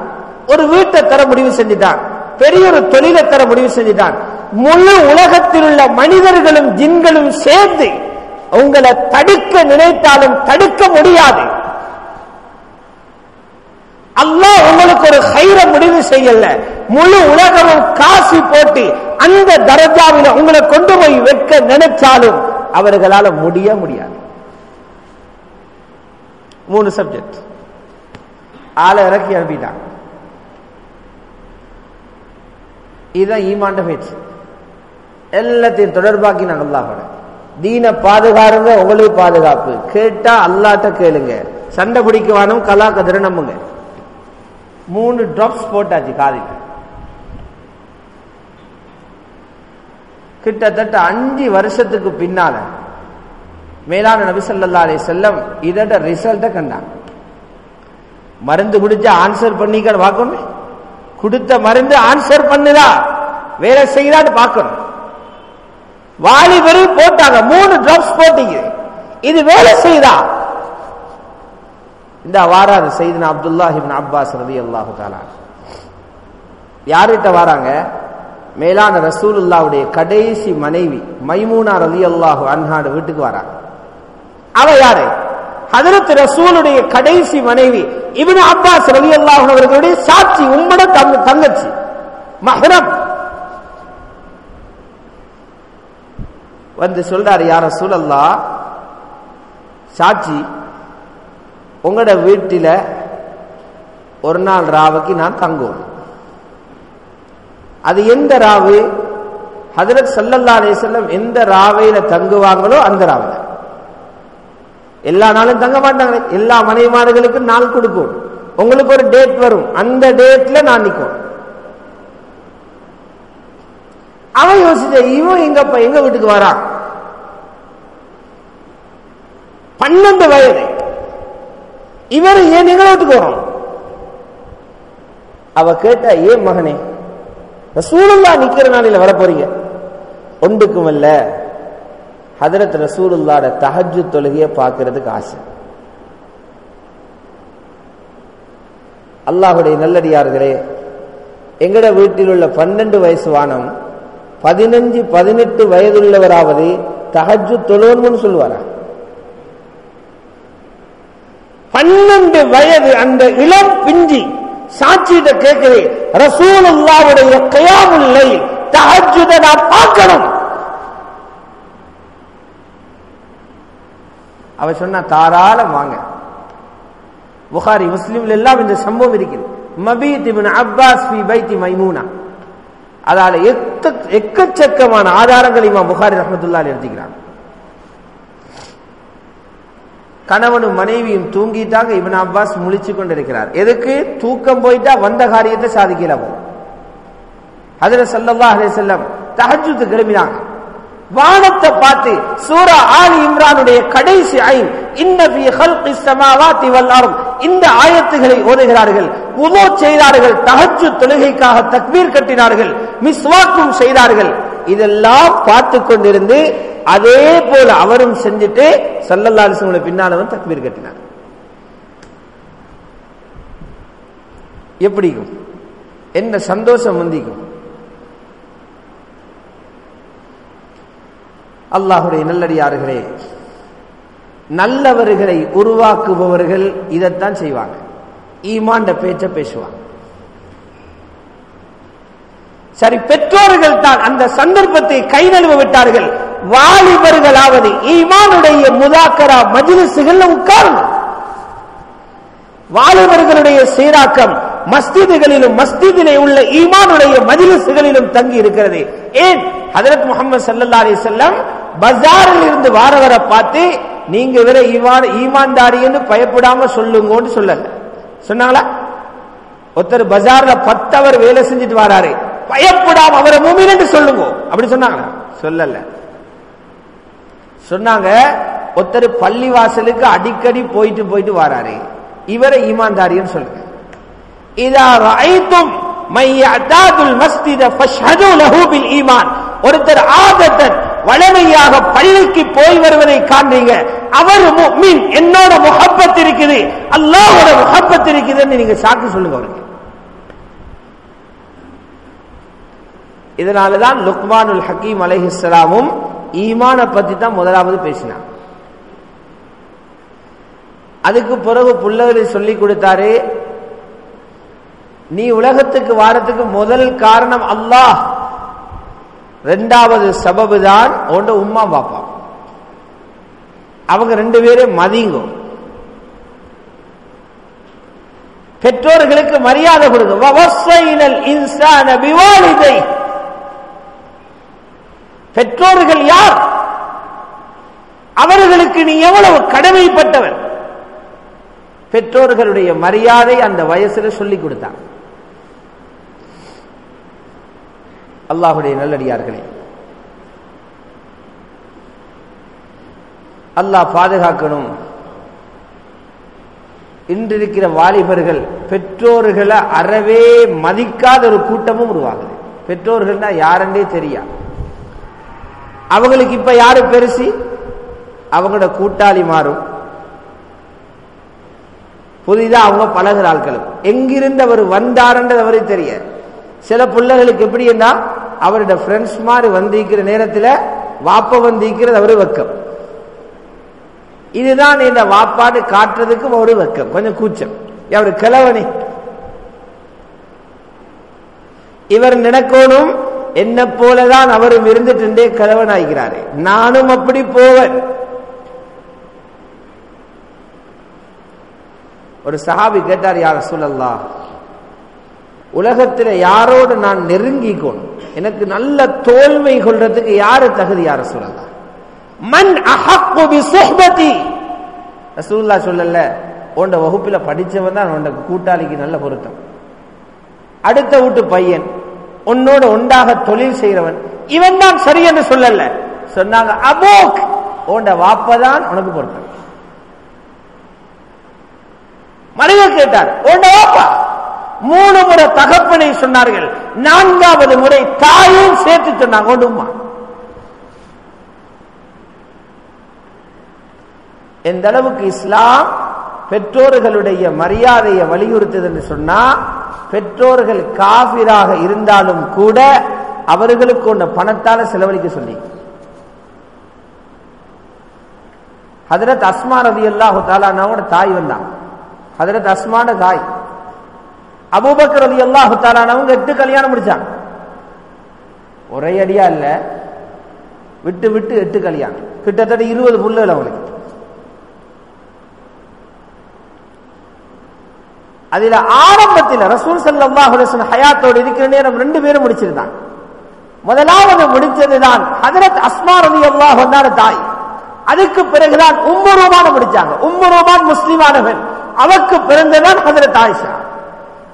ஒரு வீட்டை தர முடிவு செஞ்சுட்டான் பெரிய ஒரு தொழிலை தர முடிவு செஞ்சிட்டான் முழு உலகத்தில் உள்ள மனிதர்களும் ஜின்களும் சேர்ந்து உங்களை தடுக்க நினைத்தாலும் தடுக்க முடியாது. அல்லாஹ் உங்களுக்கு ஒரு ஹைர முடிவு செய்யல. முழு உலகமும் காசி போட்டு அந்த தரஜாவில உங்களை கொண்டு போய் வைக்க நினைச்சாலும் அவர்களால முடிய முடியாது. மூணு சப்ஜெக்ட் ஆளை இறக்கி அனுப்பிட்டான் இதுதான் ஈமாண்ட பேச்சு. எல்லாத்தையும் தொடர்பாக்கினாங்க அல்லாஹோட தீன பாதுகாருங்க உங்களுக்கு பாதுகாப்பு. கேட்டா அல்லாட்ட கேளுங்க. சண்டை பிடிக்குவானும் கலா கதிர நம்புங்க. மூணு ட்ராப்ஸ் போட்டாச்சு காதில் கிட்டத்தட்ட அஞ்சு வருஷத்துக்கு பின்னால மேலான நபி ஸல்லல்லாஹு செல்லம் இதோட ரிசல்ட்டை கண்டாங்க மருந்து குடிச்சா ஆன்சர் பண்ணிக்க பார்க்கணும் கொடுத்த மருந்து ஆன்சர் பண்ணுதா? வேலை செய்யலான்னு பார்க்கணும். வாலிபரு போட்டாங்க. மூணு டிராப்ஸ் போட்டீங்க. இது வேலை செய்தா? இந்த வாராது அது அப்துல்லாஹ் இப்னு அப்பாஸ் ரலியல்லாஹு தாலா யார்கிட்ட வராங்க? மேலான ரசூலுல்லாவுடைய கடைசி மனைவி மைமூனா ரலியல்லாஹு அன்ஹாடு வீட்டுக்கு வராங்க. அவ யாரு? ஹதரத் ரசூலுடைய கடைசி மனைவி இவன் அப்பாஸ் ரலியல்லாஹு அவர்களுடைய சாட்சி உம்மட தங்க- தங்கச்சி. மஹ்ரம். வந்து சொல்றாரு யார சூழல்லா சாட்சி உங்களோட வீட்டில ஒரு நாள் ராவுக்கு நான் தங்குவேன் அது எந்த ராவு? ஹதரத் சல்லல்லா அலிசல்லம் எந்த ராவையில தங்குவாங்களோ அந்த ராவில. எல்லா நாளும் தங்க மாட்டாங்க. எல்லா மனைவிமார்களுக்கும் நாள் கொடுக்கும். உங்களுக்கு ஒரு டேட் வரும். அந்த டேட்ல நான் நிற்கும். அவன் யோசிச்ச இவன் எங்கப்பா எங்க வீட்டுக்கு வரா? பன்னெண்டு வயது. இவர் ஏன் எங்க வீட்டுக்கு வரும்? அவ கேட்டா ஏன் மகனே சூழல்லா நிக்கிற நாளில வர போறீங்க ஒன்றுக்கும் இல்லை ஹதரத் ரசூலுல்லாட தஹஜு தொழுகையை பார்க்கறதுக்கு ஆசை. அல்லாஹுடைய நல்லடியார்களே எங்கட வீட்டில் உள்ள பன்னெண்டு வயசு வானம் பதினஞ்சு பதினெட்டு வயதுள்ளவராவது தகஜு தொழுவணும்னு சொல்லுவாரா? பன்னெண்டு வயது அந்த இளம் பிஞ்சி சாட்சியிட்ட கேட்கவே ரசூலுல்லாவுடைய கையாமுல்லை தஹஜ்ஜுத நான் பார்க்கணும். அவ சொன்னா தாராளம் வாங்க. புகாரி முஸ்லீம்ல எல்லாம் இந்த சம்பவம் இருக்குது. மபீத் இப்னு அப்பாஸ் ஃபி பைத்தி மைமூனா. அதால எக்கச்சக்கமான ஆதாரங்கள் இமாம் புகாரி ரஹமத்துல்லா எழுதிக்கிறான் கணவனும் மனைவியும் தூங்கிட்டாங்க இவன் அப்பாஸ் முழிச்சு கொண்டிருக்கிறார். எதுக்கு? தூக்கம் போயிட்டா வந்த காரியத்தை சாதிக்கல போகும் ஹதரத் அலே செல்லம் வஸல்லம் கிளம்பினாங்க. வானத்தை பார்த்து சூரா ஆலி இம்ரானுடைய கடைசி ஐன் இன்ன ஃபீ இந்த ஆயத்துகளை ஓதுகிறார்கள். உதோ செய்தார்கள் தகச்சு தொழுகைக்காக தக்வீர் கட்டினார்கள் மிஸ்வாக்கும் செய்தார்கள். இதெல்லாம் பார்த்து கொண்டிருந்து அதே போல அவரும் செஞ்சுட்டு சல்லல்லா பின்னாலவன் தக்வீர் கட்டினார். எப்படிக்கும்? என்ன சந்தோஷம் வந்திக்கும் அல்லாஹுடைய நல்லடியார்களே நல்லவர்களை உருவாக்குபவர்கள் இதைத்தான் செய்வாங்க. ஈமாண்ட பேச்ச பேசுவாங்க. சரி பெற்றோர்கள் தான் அந்த சந்தர்ப்பத்தை கை நழுவ விட்டார்கள். வாலிபர்களாவது ஈமானுடைய முதாக்கரா மஜ்லிசுகள்ல உட்காரணும். வாலிபர்களுடைய சீராக்கம் மஸ்திதுகளிலும் மஸ்திதிலே உள்ள ஈமானுடைய மஜிலிசுகளிலும் தங்கி இருக்கிறது. ஏன்? ஹதரத் முகமது சல்லா அலி செல்லம் பஜாரில் இருந்து வாரவரை பார்த்து நீங்க வேற ஈமான் ஈமான்தாரின்னு பயப்படாம சொல்லுங்கன்னு சொல்லல. சொன்னாங்களா? ஒருத்தர் பஜார்ல பத்தவர் வேலை செஞ்சுட்டு வராரு. பயப்படாம அவரை மூமின்னு சொல்லுங்க. அப்படி சொன்னாங்களா? சொல்லல. சொன்னாங்க ஒருத்தர் பள்ளி வாசலுக்கு அடிக்கடி போயிட்டு போயிட்டு வராரு. இவரை ஈமான்தாரின்னு சொல்லுங்க. இதா ரஐத்தும் மையதாதுல் மஸ்ஜித ஃபஷ்ஹது லஹு பில் ஈமான். ஒருத்தர் ஆதத்தன் வளமையாக பள்ளிக்கு போய் வருவதை காண்றீங்க அவர் மீன் என்னோட முகப்பத் இருக்குது. அல்லாவோட முகப்பத் இருக்குதுன்னு நீங்க சாக்கு சொல்லுங்க அவருக்கு. இதனாலதான் லுக்மானுல் ஹக்கீம் அலஹிஸ்லாமும் ஈமான பத்தி தான் முதலாவது பேசினார். அதுக்கு பிறகு புள்ளவரை சொல்லி கொடுத்தாரு நீ உலகத்துக்கு வாரத்துக்கு முதல் காரணம் அல்லாஹ். ரெண்டாவது சபபு தான் உன்ட உம்மா பாப்பா. அவங்க ரெண்டு பேரும் மதிங்கோ. பெற்றோர்களுக்கு மரியாதை கொடுங்க. பெற்றோர்கள் யார்? அவர்களுக்கு நீ எவ்வளவு கடமைப்பட்டவன்? பெற்றோர்களுடைய மரியாதை அந்த வயசுல சொல்லிக் கொடுத்தாங்க அல்லாஹுடைய நல்லடியார்களே. அல்லாஹ் பாதுகாக்கணும். இன்றிருக்கிற வாலிபர்கள் பெற்றோர்களை அறவே மதிக்காத ஒரு கூட்டமும் உருவாகுது பெற்றோர்கள்னா யாருன்றே தெரியா அவங்களுக்கு இப்ப யாரு பெருசி? அவங்களோட கூட்டாளி மாறும். புதிதா அவங்க பழகிற ஆட்களும் எங்கிருந்து அவர் வந்தாருன்றது அவருக்கு தெரிய சில பிள்ளைகளுக்கு எப்படின்னா அவரோட ஃப்ரெண்ட்ஸ் மாதிரி வந்திருக்கிற நேரத்தில் வாப்ப வந்திருக்கிறது அவரு வெக்கம். இதுதான் இந்த வாப்பாடு காட்டுறதுக்கும் ஒரு வெக்கம். கொஞ்சம் கூச்சம். அவர் கிழவனி. இவர் நினைக்கணும் என்ன போலதான் அவரும் இருந்துட்டு கிழவன் ஆகிறாரு நானும் அப்படி போவன். ஒரு சஹாபி கேட்டார் யார சொல்லலாம் உலகத்தில் யாரோடு நான் நெருங்கிக்கணும் எனக்கு நல்ல தோல்மை கொள்றதுக்கு யாரு தகுதி யார சொல்லலாம்? மண் அஹக்கு சுஹ்பதி. ரசூல்லா சொல்லல உண்ட வகுப்புல படிச்சவன் தான் உண்ட கூட்டாளிக்கு நல்ல பொருத்தம். அடுத்த வீட்டு பையன் உன்னோட உண்டாக தொழில் செய்கிறவன் இவன் தான் சரி என்று சொல்லல. சொன்னாங்க அபோக்! உண்ட வாப்பதான் உனக்கு பொருத்தம். மனிதர் கேட்டார் உண்ட வாப்பா? மூணு முறை தகப்பனை சொன்னார்கள். நான்காவது முறை தாயும் சேர்த்து சொன்னாங்க. ஒன்றுமா எந்த அளவுக்கு இஸ்லாம் பெற்றோர்களுடைய மரியாதையை வலியுறுத்தது என்று சொன்னா பெற்றோர்கள் காபிராக இருந்தாலும் கூட அவர்களுக்கு ஒன்று பணத்தால செலவழிக்க சொல்லி. ஹதரத் அஸ்மா ரதி அல்லாஹு தாலானாவோட தாய் வந்தான். ஹதரத் அஸ்மான தாய். அபூபக்கர் அலி அல்லாஹு தாலானவங்க எட்டு கல்யாணம் முடிச்சாங்க. ஒரே அடியா இல்ல விட்டு விட்டு எட்டு கல்யாணம். கிட்டத்தட்ட இருபது புல்லுகள் அவங்களுக்கு. அதுல ஆரம்பத்தில் ரசூல் சல்லாஹ் ஹயாத்தோடு இருக்கிற நேரம் ரெண்டு பேரும் முடிச்சிருந்தாங்க. முதலாவது முடிச்சதுதான் ஹதரத் அஸ்மா அலி அல்லாஹ் வந்தார தாய். அதுக்கு பிறகுதான் உம்மரோமான முடிச்சாங்க. உம்மரோமான் முஸ்லிமானவன் அவருக்கு பிறந்ததான் ஹதரத் ஆயிஷா.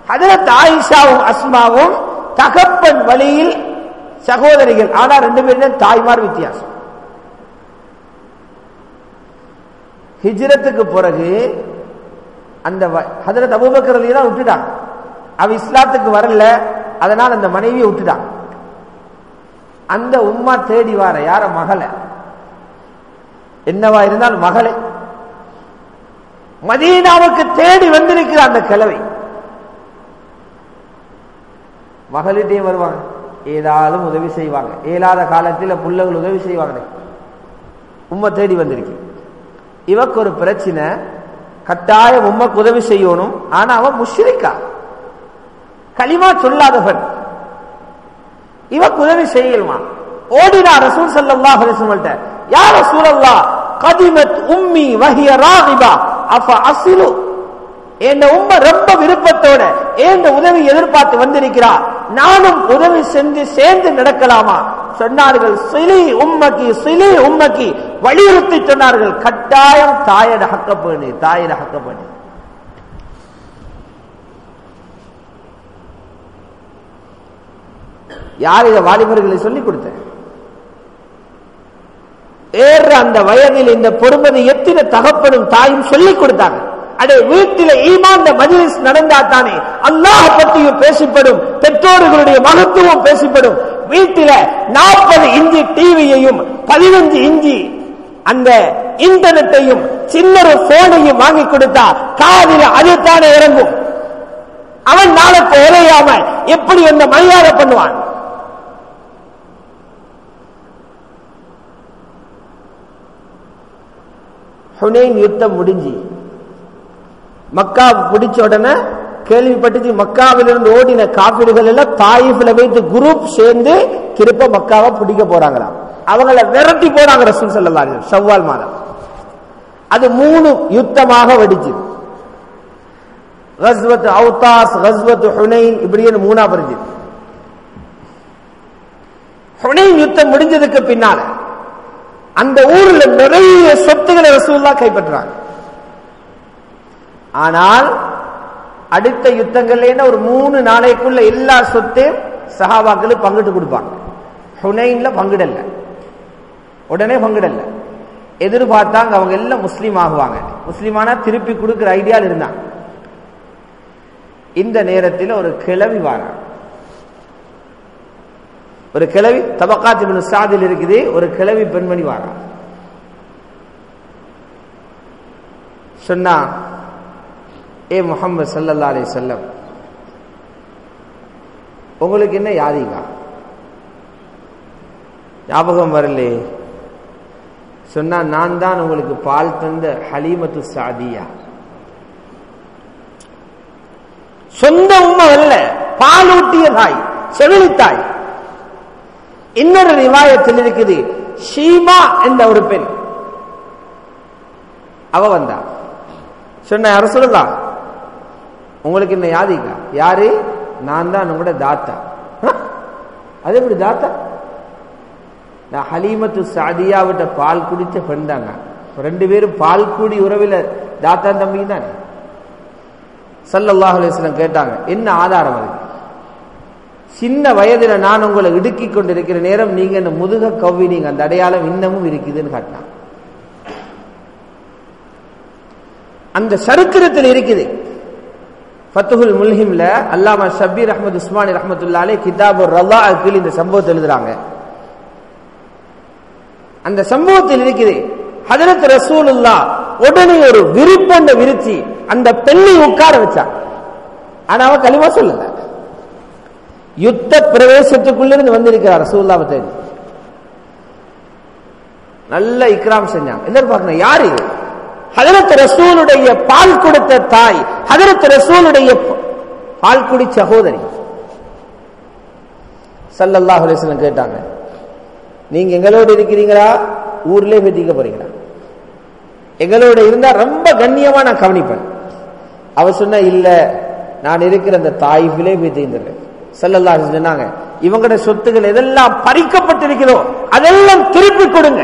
ஹதரத் ஆயிஷாவும் அஸ்மாவும் தகப்பன் வழியில் சகோதரிகள். ஆனா ரெண்டு பேரும் தாய்மார் வித்தியாசம். ஹிஜ்ரத்துக்கு பிறகு அந்த ஹதரத் அபூபக்கர் தான் விட்டுட்டாங்க. அவ இஸ்லாத்துக்கு வரல. அதனால் அந்த மனைவியை விட்டுட்டாங்க. அந்த உம்மா தேடி வார யார? மகளை. என்னவா இருந்தால் மகளே. மதீனாவுக்கு தேடி வந்திருக்கிற அந்த கிழவை. மகளிட்டே வருவாங்க. ஏதாவது உதவி செய்வாங்க. இயலாத காலத்தில் பிள்ளைகள் உதவி செய்வாங்க உம்மை தேடி வந்திருக்கு. இவக்கு ஒரு பிரச்சனை. கட்டாயம் உண்மைக்கு உதவி செய்யணும். ஆனா அவன் முஷ்ரிக்கா. களிமா சொல்லாதவன். இவக்கு உதவி செய்யலுமா ஓடினா ரசூல் சல்லா சொல்லிட்ட யார் ரசூல் அல்லா கதிமத் உம்மி வஹிய ராகிபா அஃப அசிலு என் உம்ம ரொம்ப விருப்பத்தோட ஏந்த உதவி எதிர்பார்த்து வந்திருக்கிறார். நானும் உதவி செஞ்சு சேர்ந்து நடக்கலாமா? சொன்னார்கள் சிலி உம்மக்கி சிலி உம்மக்கி. வலியுறுத்தி சொன்னார்கள் கட்டாயம் தாயட ஹக்கப்பேணி தாயட ஹக்கப்பேணி யார் இதை வாலிபர்களை சொல்லிக் கொடுத்தேன் ஏற அந்த வயதில் இந்த பொறுமதி எத்தனை தகப்பனும் தாயும் சொல்லிக் கொடுத்தாங்க அடே வீட்டில ஈமாந்த மஜிலிஸ் நடந்தா தானே அல்லாஹ் பற்றியும் பேசப்படும் பெற்றோர்களுடைய மகத்துவம் பேசப்படும். வீட்டில நாற்பது இஞ்சி டிவியையும் பதினஞ்சு இஞ்சி அந்த இன்டர்நெட்டையும் சின்னொரு போனையும் வாங்கி கொடுத்தா காதில் அதுதானே இறங்கும். அவன் நாளுக்கு உரையாம எப்படி அந்த மரியாதை பண்ணுவான்? ஹுனேன் யுத்தம் முடிஞ்சு. மக்கா பிடிச்ச உடனே கேள்விப்பட்டுச்சு மக்காவிலிருந்து ஓடின காப்பீடுகள் எல்லாம் தாயிஃப்ல வைத்து குரூப் சேர்ந்து திருப்ப மக்காவை பிடிக்க போறாங்களாம். அவங்கள விரட்டி போறாங்க ரசூல் ஸல்லல்லாஹு செவ்வால் மாதம். அது மூணு யுத்தமாக வெடிச்சு. ஹஸ்வத் அவுதாஸ் ஹஸ்வத் ஹுனைன் இப்படின்னு மூணா பிரிஞ்சு. ஹுனைன் யுத்தம் முடிஞ்சதுக்கு பின்னால அந்த ஊர்ல நிறைய சொத்துக்களை ரசூல்லா கைப்பற்றாங்க ஆனால் அடுத்த யுத்தங்கள்ல ஒரு மூணு நாளைக்குள்ள எல்லா சொத்தையும் சஹாபாக்களும் பங்கிட்டு கொடுப்பாங்க. ஹுனைன்ல பங்கிடல. உடனே பங்கிடல. எதிர்பார்த்தாங்க அவங்க எல்லாம் முஸ்லீம் ஆகுவாங்க. முஸ்லீமானா திருப்பி கொடுக்கிற ஐடியால் இருந்தாங்க. இந்த நேரத்தில் ஒரு கிளவி வாங்க ஒரு கிளவி தபக்காத்தி சாதில் இருக்குது ஒரு கிளவி பெண்மணி வாங்க சொன்னா ஏ முகமது சல்லல்லா அலி செல்லம் உங்களுக்கு என்ன யாதிகா? ஞாபகம் வரலே? சொன்னா நான் தான் உங்களுக்கு பால் தந்த ஹலீமத்து சாதியா? சொந்த உண்மை அல்ல பாலூட்டிய தாய் செவிலி தாய் இன்னொரு ரிவாயத்தில் இருக்குது ஷீமா என்ற ஒரு பெண். அவ வந்தா. சொன்ன அரசுதான் உங்களுக்கு என்ன யாதிக்கா யாரு? நான் தான் உங்களோட தாத்தா. அது எப்படி தாத்தா? நான் ஹலீமத்து சாதியாவிட்ட பால் குடிச்ச பெண் தாங்க. ரெண்டு பேரும் பால் கூடி உறவில் தாத்தா தம்பி தானே? சல்லல்லாஹு அலிஸ்லாம் கேட்டாங்க என்ன ஆதாரம் அது? சின்ன வயதுல நான் உங்களை இடுக்கி கொண்டிருக்கிற நேரம் நீங்க என்ன முதுக கவ்வி நீங்க அந்த அடையாளம் இன்னமும் இருக்குதுன்னு காட்டினான். அந்த சரித்திரத்தில் இருக்குது. ஃபத்துஹுல் முல்ஹிம்ல அல்லாமா ஷபீர் அஹமது உஸ்மானி ரஹமத்துல்லாலே கிதாபு ரல்லா கீழ் இந்த சம்பவத்தை எழுதுறாங்க. அந்த சம்பவத்தில் இருக்குது ஹதரத் ரசூலுல்லா உடனே ஒரு விருப்பண்ட விருச்சி அந்த பெண்ணை உட்கார வச்சா. ஆனா அவ கலிமா சொல்லல. யுத்த பிரவேசத்துக்குள்ளிருந்து வந்திருக்கிறார் ரசூல்லாவை தேடி நல்ல இக்ராம் செஞ்சாங்க. எல்லாரும் பார்க்கணும்? யாரு இது? ஹதரத் ரசூலுடைய பால் கொடுத்த தாய் ஹதரத் ரசூலுடைய பால் குடி சகோதரி. சல்லல்லாஹு அலைஹி கேட்டாங்க நீங்க எங்களோட இருக்கிறீங்களா? ஊர்லயே வெட்டிக்க போறீங்களா? எங்களோட இருந்தா ரொம்ப கண்ணியமா நான் கவனிப்பேன். அவ சொன்ன இல்ல நான் இருக்கிற அந்த தாய்ஃபிலே போய் தீர்ந்துடுறேன். சல்லல்லா சொன்னாங்க இவங்களுடைய சொத்துக்கள் எதெல்லாம் பறிக்கப்பட்டிருக்கிறதோ அதெல்லாம் திருப்பி கொடுங்க.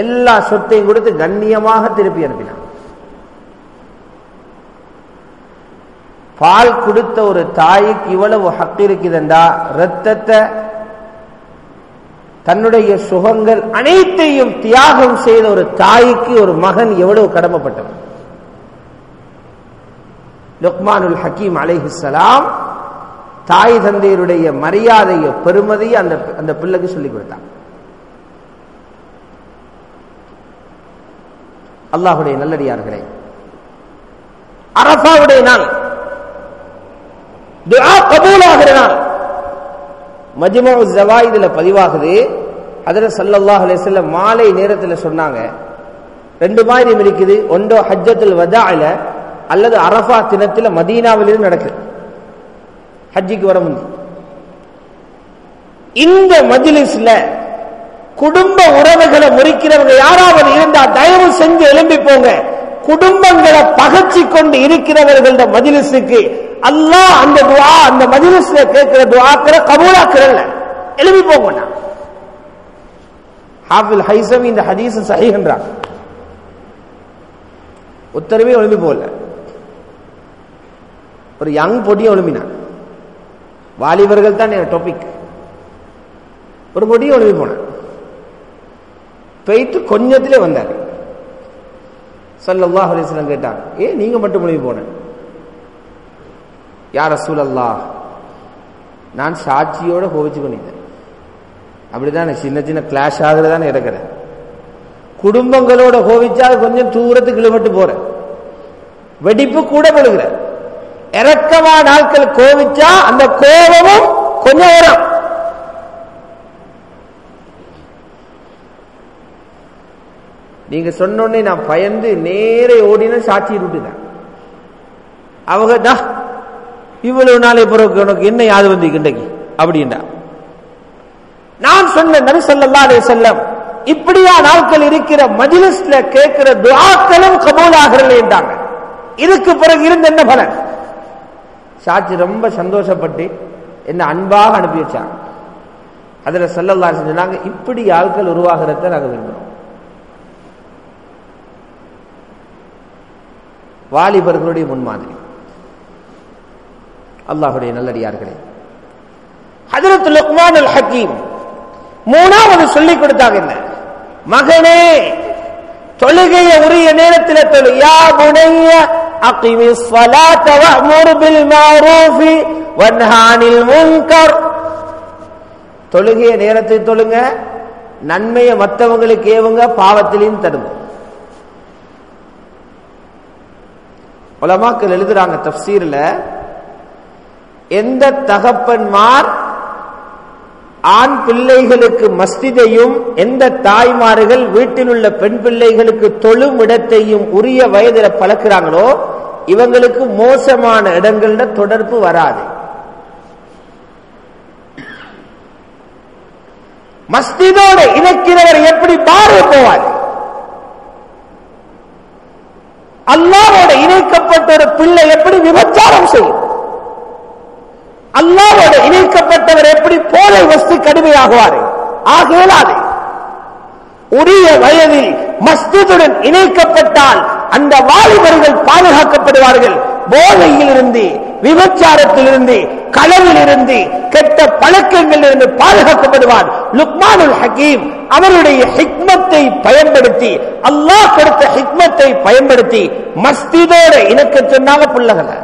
எல்லா சொத்தையும் கொடுத்து கண்ணியமாக திருப்பி அனுப்பினான். பால் கொடுத்த ஒரு தாய்க்கு இவ்வளவு ஹக்கு இருக்குதுண்டா? ரத்தத்தை தன்னுடைய சுகங்கள் அனைத்தையும் தியாகம் செய்த ஒரு தாய்க்கு ஒரு மகன் எவ்வளவு கடமைப்பட்டவன் லுக்மானுல் ஹக்கீம் அலைஹிஸ்லாம் தாய் தந்தையருடைய மரியாதையை பெருமதியை அந்த அந்த பிள்ளைக்கு சொல்லிக் கொடுத்தான். அல்லாஹுடைய நல்லடியார்களே. அரபாவுடைய நாள். துஆ கபூலாகிற நாள். மஜ்மு ஜவாயிதுல பதிவாகுது. அதுல சல்லல்லாஹு அலைஹி மாலை நேரத்துல சொன்னாங்க. ரெண்டு மாதிரி இருக்குது ஒன்றோ வதா வதாஇல அல்லது அரஃபா தினத்துல மதீனாவிலிருந்து நடக்குது ஹஜ்ஜிக்கு வர முந்தி. இந்த மஜ்லிஸ்ல குடும்ப உறவுகளை முறிக்கிறவங்க யாராவது இருந்தா தயவு செஞ்சு எழும்பி போங்க. குடும்பங்களை பகச்சி கொண்டு இருக்கிறவர்கள மஜிலிஸுக்கு அல்லாஹ் அந்த துவா அந்த மஜிலிஸ்ல கேட்கிற துவாக்கிற கபூலாக்கிறல்ல. எழுப்பி போங்க ஹாஃபில் ஹைசம் இந்த ஹதீஸ் சஹீஹ்ன்றாங்க உத்தரவே எழுப்பி போகல. ஒரு யங் பொடியும் எழுப்பினான் வாலிபர்கள் தான் டாபிக் ஒரு பொடியும் எழுப்பி போனான். போயிட்டு கொஞ்சத்திலே வந்தார். சல்லல்லாஹ் அலிஸ்லாம் கேட்டாங்க ஏ நீங்க மட்டும் முழுகி போன? யார் ரசூலல்லா நான் சாட்சியோட கோவிச்சு பண்ணிட்டேன். அப்படிதான் சின்ன சின்ன கிளாஷ் ஆகுறதான இருக்கிறேன் குடும்பங்களோட கோவிச்சா அது கொஞ்சம் தூரத்துக்கு இழுபட்டு போற. வெடிப்பு கூட விழுகிற. இறக்கமான நாட்கள் கோவிச்சா அந்த கோபமும் கொஞ்சம் வரும். நீங்க சொன்னோடனே நான் பயந்து நேரே ஓடின சாட்சி விட்டுதான் அவங்க தான் இவ்வளவு நாளை பிறகு உனக்கு என்ன யாது வந்து கிண்டக்கி அப்படின்டா நான் சொன்ன நபி ஸல்லல்லாஹு அலைஹி வஸல்லம் இப்படியா நாட்கள் இருக்கிற மஜிலிஸ்ல கேட்கிற துவாக்களும் கபூல் என்றாங்க. இதுக்கு பிறகு இருந்த என்ன பலன்? சாட்சி ரொம்ப சந்தோஷப்பட்டு என்ன அன்பாக அனுப்பி வச்சாங்க. அதுல செல்லல்லா செஞ்சாங்க இப்படி ஆட்கள் உருவாகிறத நாங்கள் விரும்புகிறோம் வாலிபர்களுடைய முன்மாதிரி. அல்லாஹுடைய நல்லடியார்களே. ஹஜரத் லுக்மான் அல் ஹக்கீம் மூணாவது சொல்லிக் கொடுத்தாங்க என்ன? மகனே தொழுகைய உரிய நேரத்தில் தொழு. யா புனைய அகிமி ஸலாத்த வஅமுர் பில் மஅரூஃபி வன்ஹா முன்கர். தொழுகைய நேரத்தை தொழுங்க நன்மையை மற்றவங்களுக்கு ஏவுங்க பாவத்திலையும் தருங்க உலமாக்கள் எழுதுறாங்க தப்சீர்ல எந்த தகப்பன்மார் ஆண் பிள்ளைகளுக்கு மஸ்திதையும் எந்த தாய்மார்கள் வீட்டில் உள்ள பெண் பிள்ளைகளுக்கு தொழும் இடத்தையும் உரிய வயதில் பழக்கிறாங்களோ இவங்களுக்கு மோசமான இடங்கள்ல தொடர்பு வராது. மஸ்திதோட இணைக்கிறவர் எப்படி பாரு போவார்? அல்லாவோட இணைக்கப்பட்ட ஒரு பிள்ளை எப்படி விபச்சாரம் செய்யும்? அல்லாவோட இணைக்கப்பட்டவர் எப்படி போதை வஸ்து கடுமையாகுவாரு? ஆக இயலாது உரிய வயதில் மஸ்தித்துடன் இணைக்கப்பட்டால் அந்த வாலிபர்கள் பாதுகாக்கப்படுவார்கள். போதையில் இருந்து விபச்சாரத்தில் இருந்து களவில் இருந்து கெட்ட பழக்கங்களில் இருந்து பாதுகாக்கப்படுவார் லுக்மானுல் ஹக்கீம் அவருடைய ஹிக்மத்தை பயன்படுத்தி அல்லாஹ் கொடுத்த ஹிக்மத்தை பயன்படுத்தி மஸ்திதோட இணக்க சொன்னாங்க பிள்ளைகளை.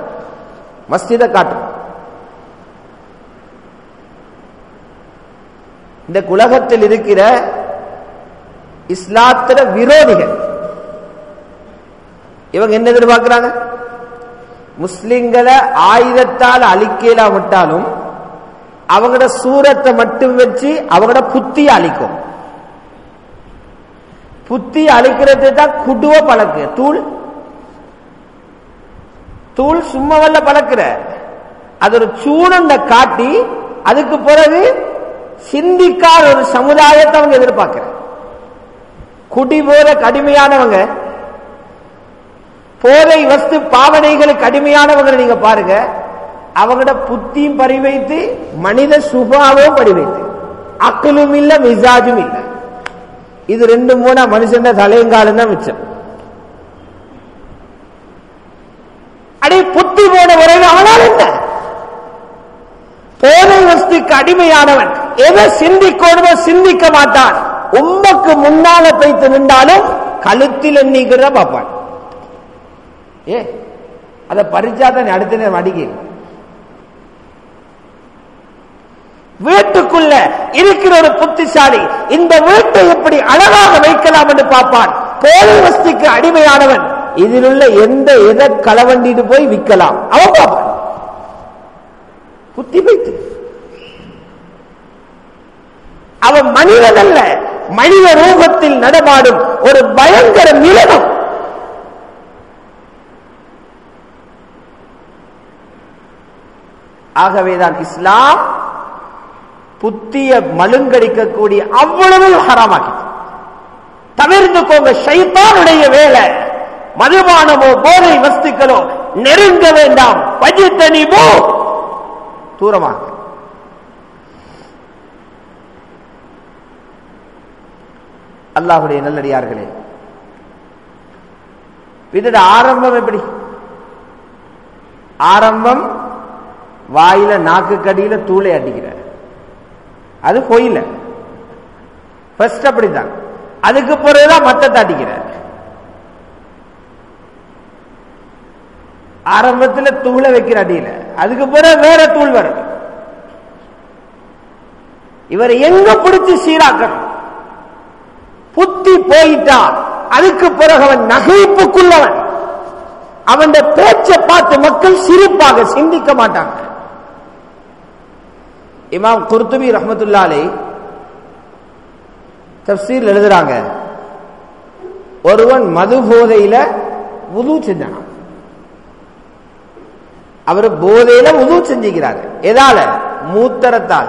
மஸ்தித காட்டும். இந்த உலகத்தில் இருக்கிற இஸ்லாத்திர விரோதிகள். இவங்க என்ன எதிர்பார்க்கிறாங்க? முஸ்லிம்களை ஆயுதத்தால் அழிக்கலாம் விட்டாலும் அவங்களோட சூரத்தை மட்டும் வச்சு அவங்களோட புத்தி அழிக்கும். புத்தி அழிக்கிறது தான் குடுவ பழக்கு. தூள். தூள் சும்மாவல்ல பழக்கிற. அது ஒரு சூழந்த காட்டி அதுக்கு பிறகு சிந்திக்காத ஒரு சமுதாயத்தை அவங்க எதிர்பார்க்கிற. குடி போற கடுமையானவங்க போதை வஸ்து பாவனைகளுக்கு அடிமையானவங்க நீங்க பாருங்க. அவங்களோட புத்தியும் பரிவைத்து மனித சுபாவும் பரிவைத்து. அக்கலும் இல்ல மிசாஜும் இல்ல. இது ரெண்டு மூணா மனுஷன் தலையங்காலம் தான் மிச்சம். அடே புத்தி போன உறவு அவனால் என்ன? போதை வஸ்துக்கு அடிமையானவன் எதை சிந்திக்கணுமோ சிந்திக்க மாட்டான். உம்மக்கு முன்னால பைத்து நின்றாலும் கழுத்தில் எண்ணிக்கிற பார்ப்பான் ஏ அதை பறிச்சா தான் அடுத்த நேரம் அடிக்க. வீட்டுக்குள்ள இருக்கிற ஒரு புத்திசாலி இந்த வீட்டை எப்படி அழகாக வைக்கலாம் என்று பார்ப்பான். போலி வஸ்திக்கு அடிமையானவன். இதில் உள்ள எந்த எதை களவண்டிட்டு போய் விற்கலாம்? அவன் பார்ப்பான். புத்தி வைத்து. அவன் மனிதன் அல்ல மனித ரூபத்தில் நடமாடும் ஒரு பயங்கர மிளகம் ஆகவேதான் இஸ்லாம் புத்திய மழுங்கடிக்கக்கூடிய அவ்வளவு ஹராமாக்கி தவிர்த்துக்கோங்க சைத்தானுடைய வேலை. மதுபானமோ போதை வஸ்துக்களோ நெருங்க வேண்டாம். பஜித்தனிமோ தூரமாக. அல்லாஹுடைய நல்லடியார்களே இதோட ஆரம்பம் எப்படி? ஆரம்பம் வாயில நாக்கு கடியில தூளை அடிக்கிறார். அது பொயில ஃபர்ஸ்ட் அப்படித்தான். அதுக்கு பிறகுதான் மத்தத்தை அடிக்கிறார். ஆரம்பத்தில் தூளை வைக்கிற அடியில. அதுக்கு பிறகு வேற தூள் வரும் இவர் எங்க பிடிச்சு சீராக்கணும்? புத்தி போயிட்டா அதுக்கு பிறகு அவன் நகைப்புக்குள்ளவன். அவன் பேச்சை பார்த்து மக்கள் சிரிப்பாக சிந்திக்க மாட்டாங்க. இமாம் குர்துபி ரஹமத்துல்லாலே தப்சீர் எழுதுறாங்க ஒருவன் மது போதையில உது செஞ்சான் அவர் போதையில உது செஞ்சுக்கிறாரு. எதால? மூத்தரத்தால.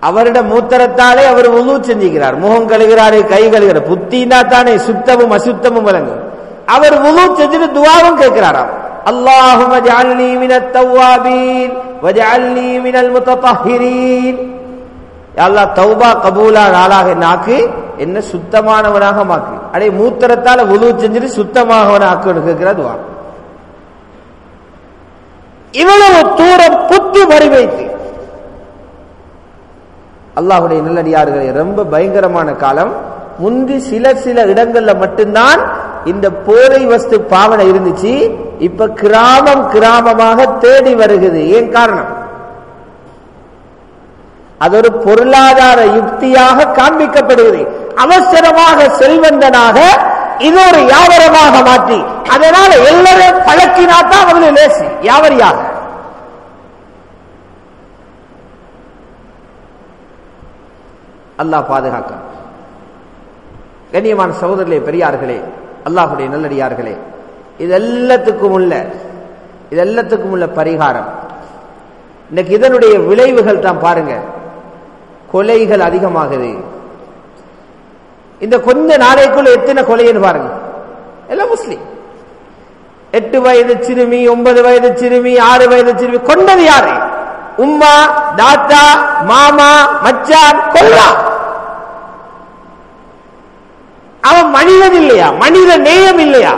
அவருடைய மூத்தரத்தாலே அவர் உது செஞ்சுக்கிறார். முகம் கழுகிறாரு கை கழுகிறார். புத்தினா தானே சுத்தமும் அசுத்தமும் விளங்கும். அவர் உது செஞ்சுட்டு துவாவும் கேட்கிறாராம். اللهم اجعلني من التوابين واجعلني من المتطهرين யா அல்லாஹ் தௌபா கபூலா நாளாக நாக்கு என்ன சுத்தமானவனாக மாக்கு அடே மூத்திரத்தால உதவு செஞ்சுட்டு சுத்தமாகவன ஆக்குன்னு கேட்கிற துவா இவ்வளவு தூரம் புத்தி வடிவைத்து அல்லாஹுடைய நல்லடியார்களே ரொம்ப பயங்கரமான காலம் முந்தி சில சில இடங்கள்ல மட்டும்தான் இந்த போதை வஸ்து பாவனை இருந்துச்சு இப்ப கிராமம் கிராமமாக தேடி வருகிறது. ஏன் காரணம்? அது ஒரு பொருளாதார யுக்தியாக காண்பிக்கப்படுகிறது. அவசரமாக செல்வந்தனாக இது ஒரு வியாபாரமாக மாற்றி அதனால எல்லாரும் பழக்கினாத்தான் அவர்கள் நேசி வியாபாரியாக அல்லாஹ் பாதுகாக்க. கண்ணியமான சகோதரர்களே பெரியார்களே அல்லாஹுடைய நல்லடியார்களே இது எல்லாத்துக்கும் உள்ள இது எல்லாத்துக்கும் உள்ள பரிகாரம். இன்னைக்கு இதனுடைய விளைவுகள் தான் பாருங்க. கொலைகள் அதிகமாகுது. இந்த கொஞ்ச நாளைக்குள்ள எத்தனை கொலைன்னு பாருங்க. எல்லாம் முஸ்லீம். எட்டு வயது சிறுமி ஒன்பது வயது சிறுமி ஆறு வயது சிறுமி கொண்டது யாரு? உம்மா தாத்தா மாமா மச்சான் கொல்லா. அவன் மனிதன் இல்லையா? மனித நேயம் இல்லையா?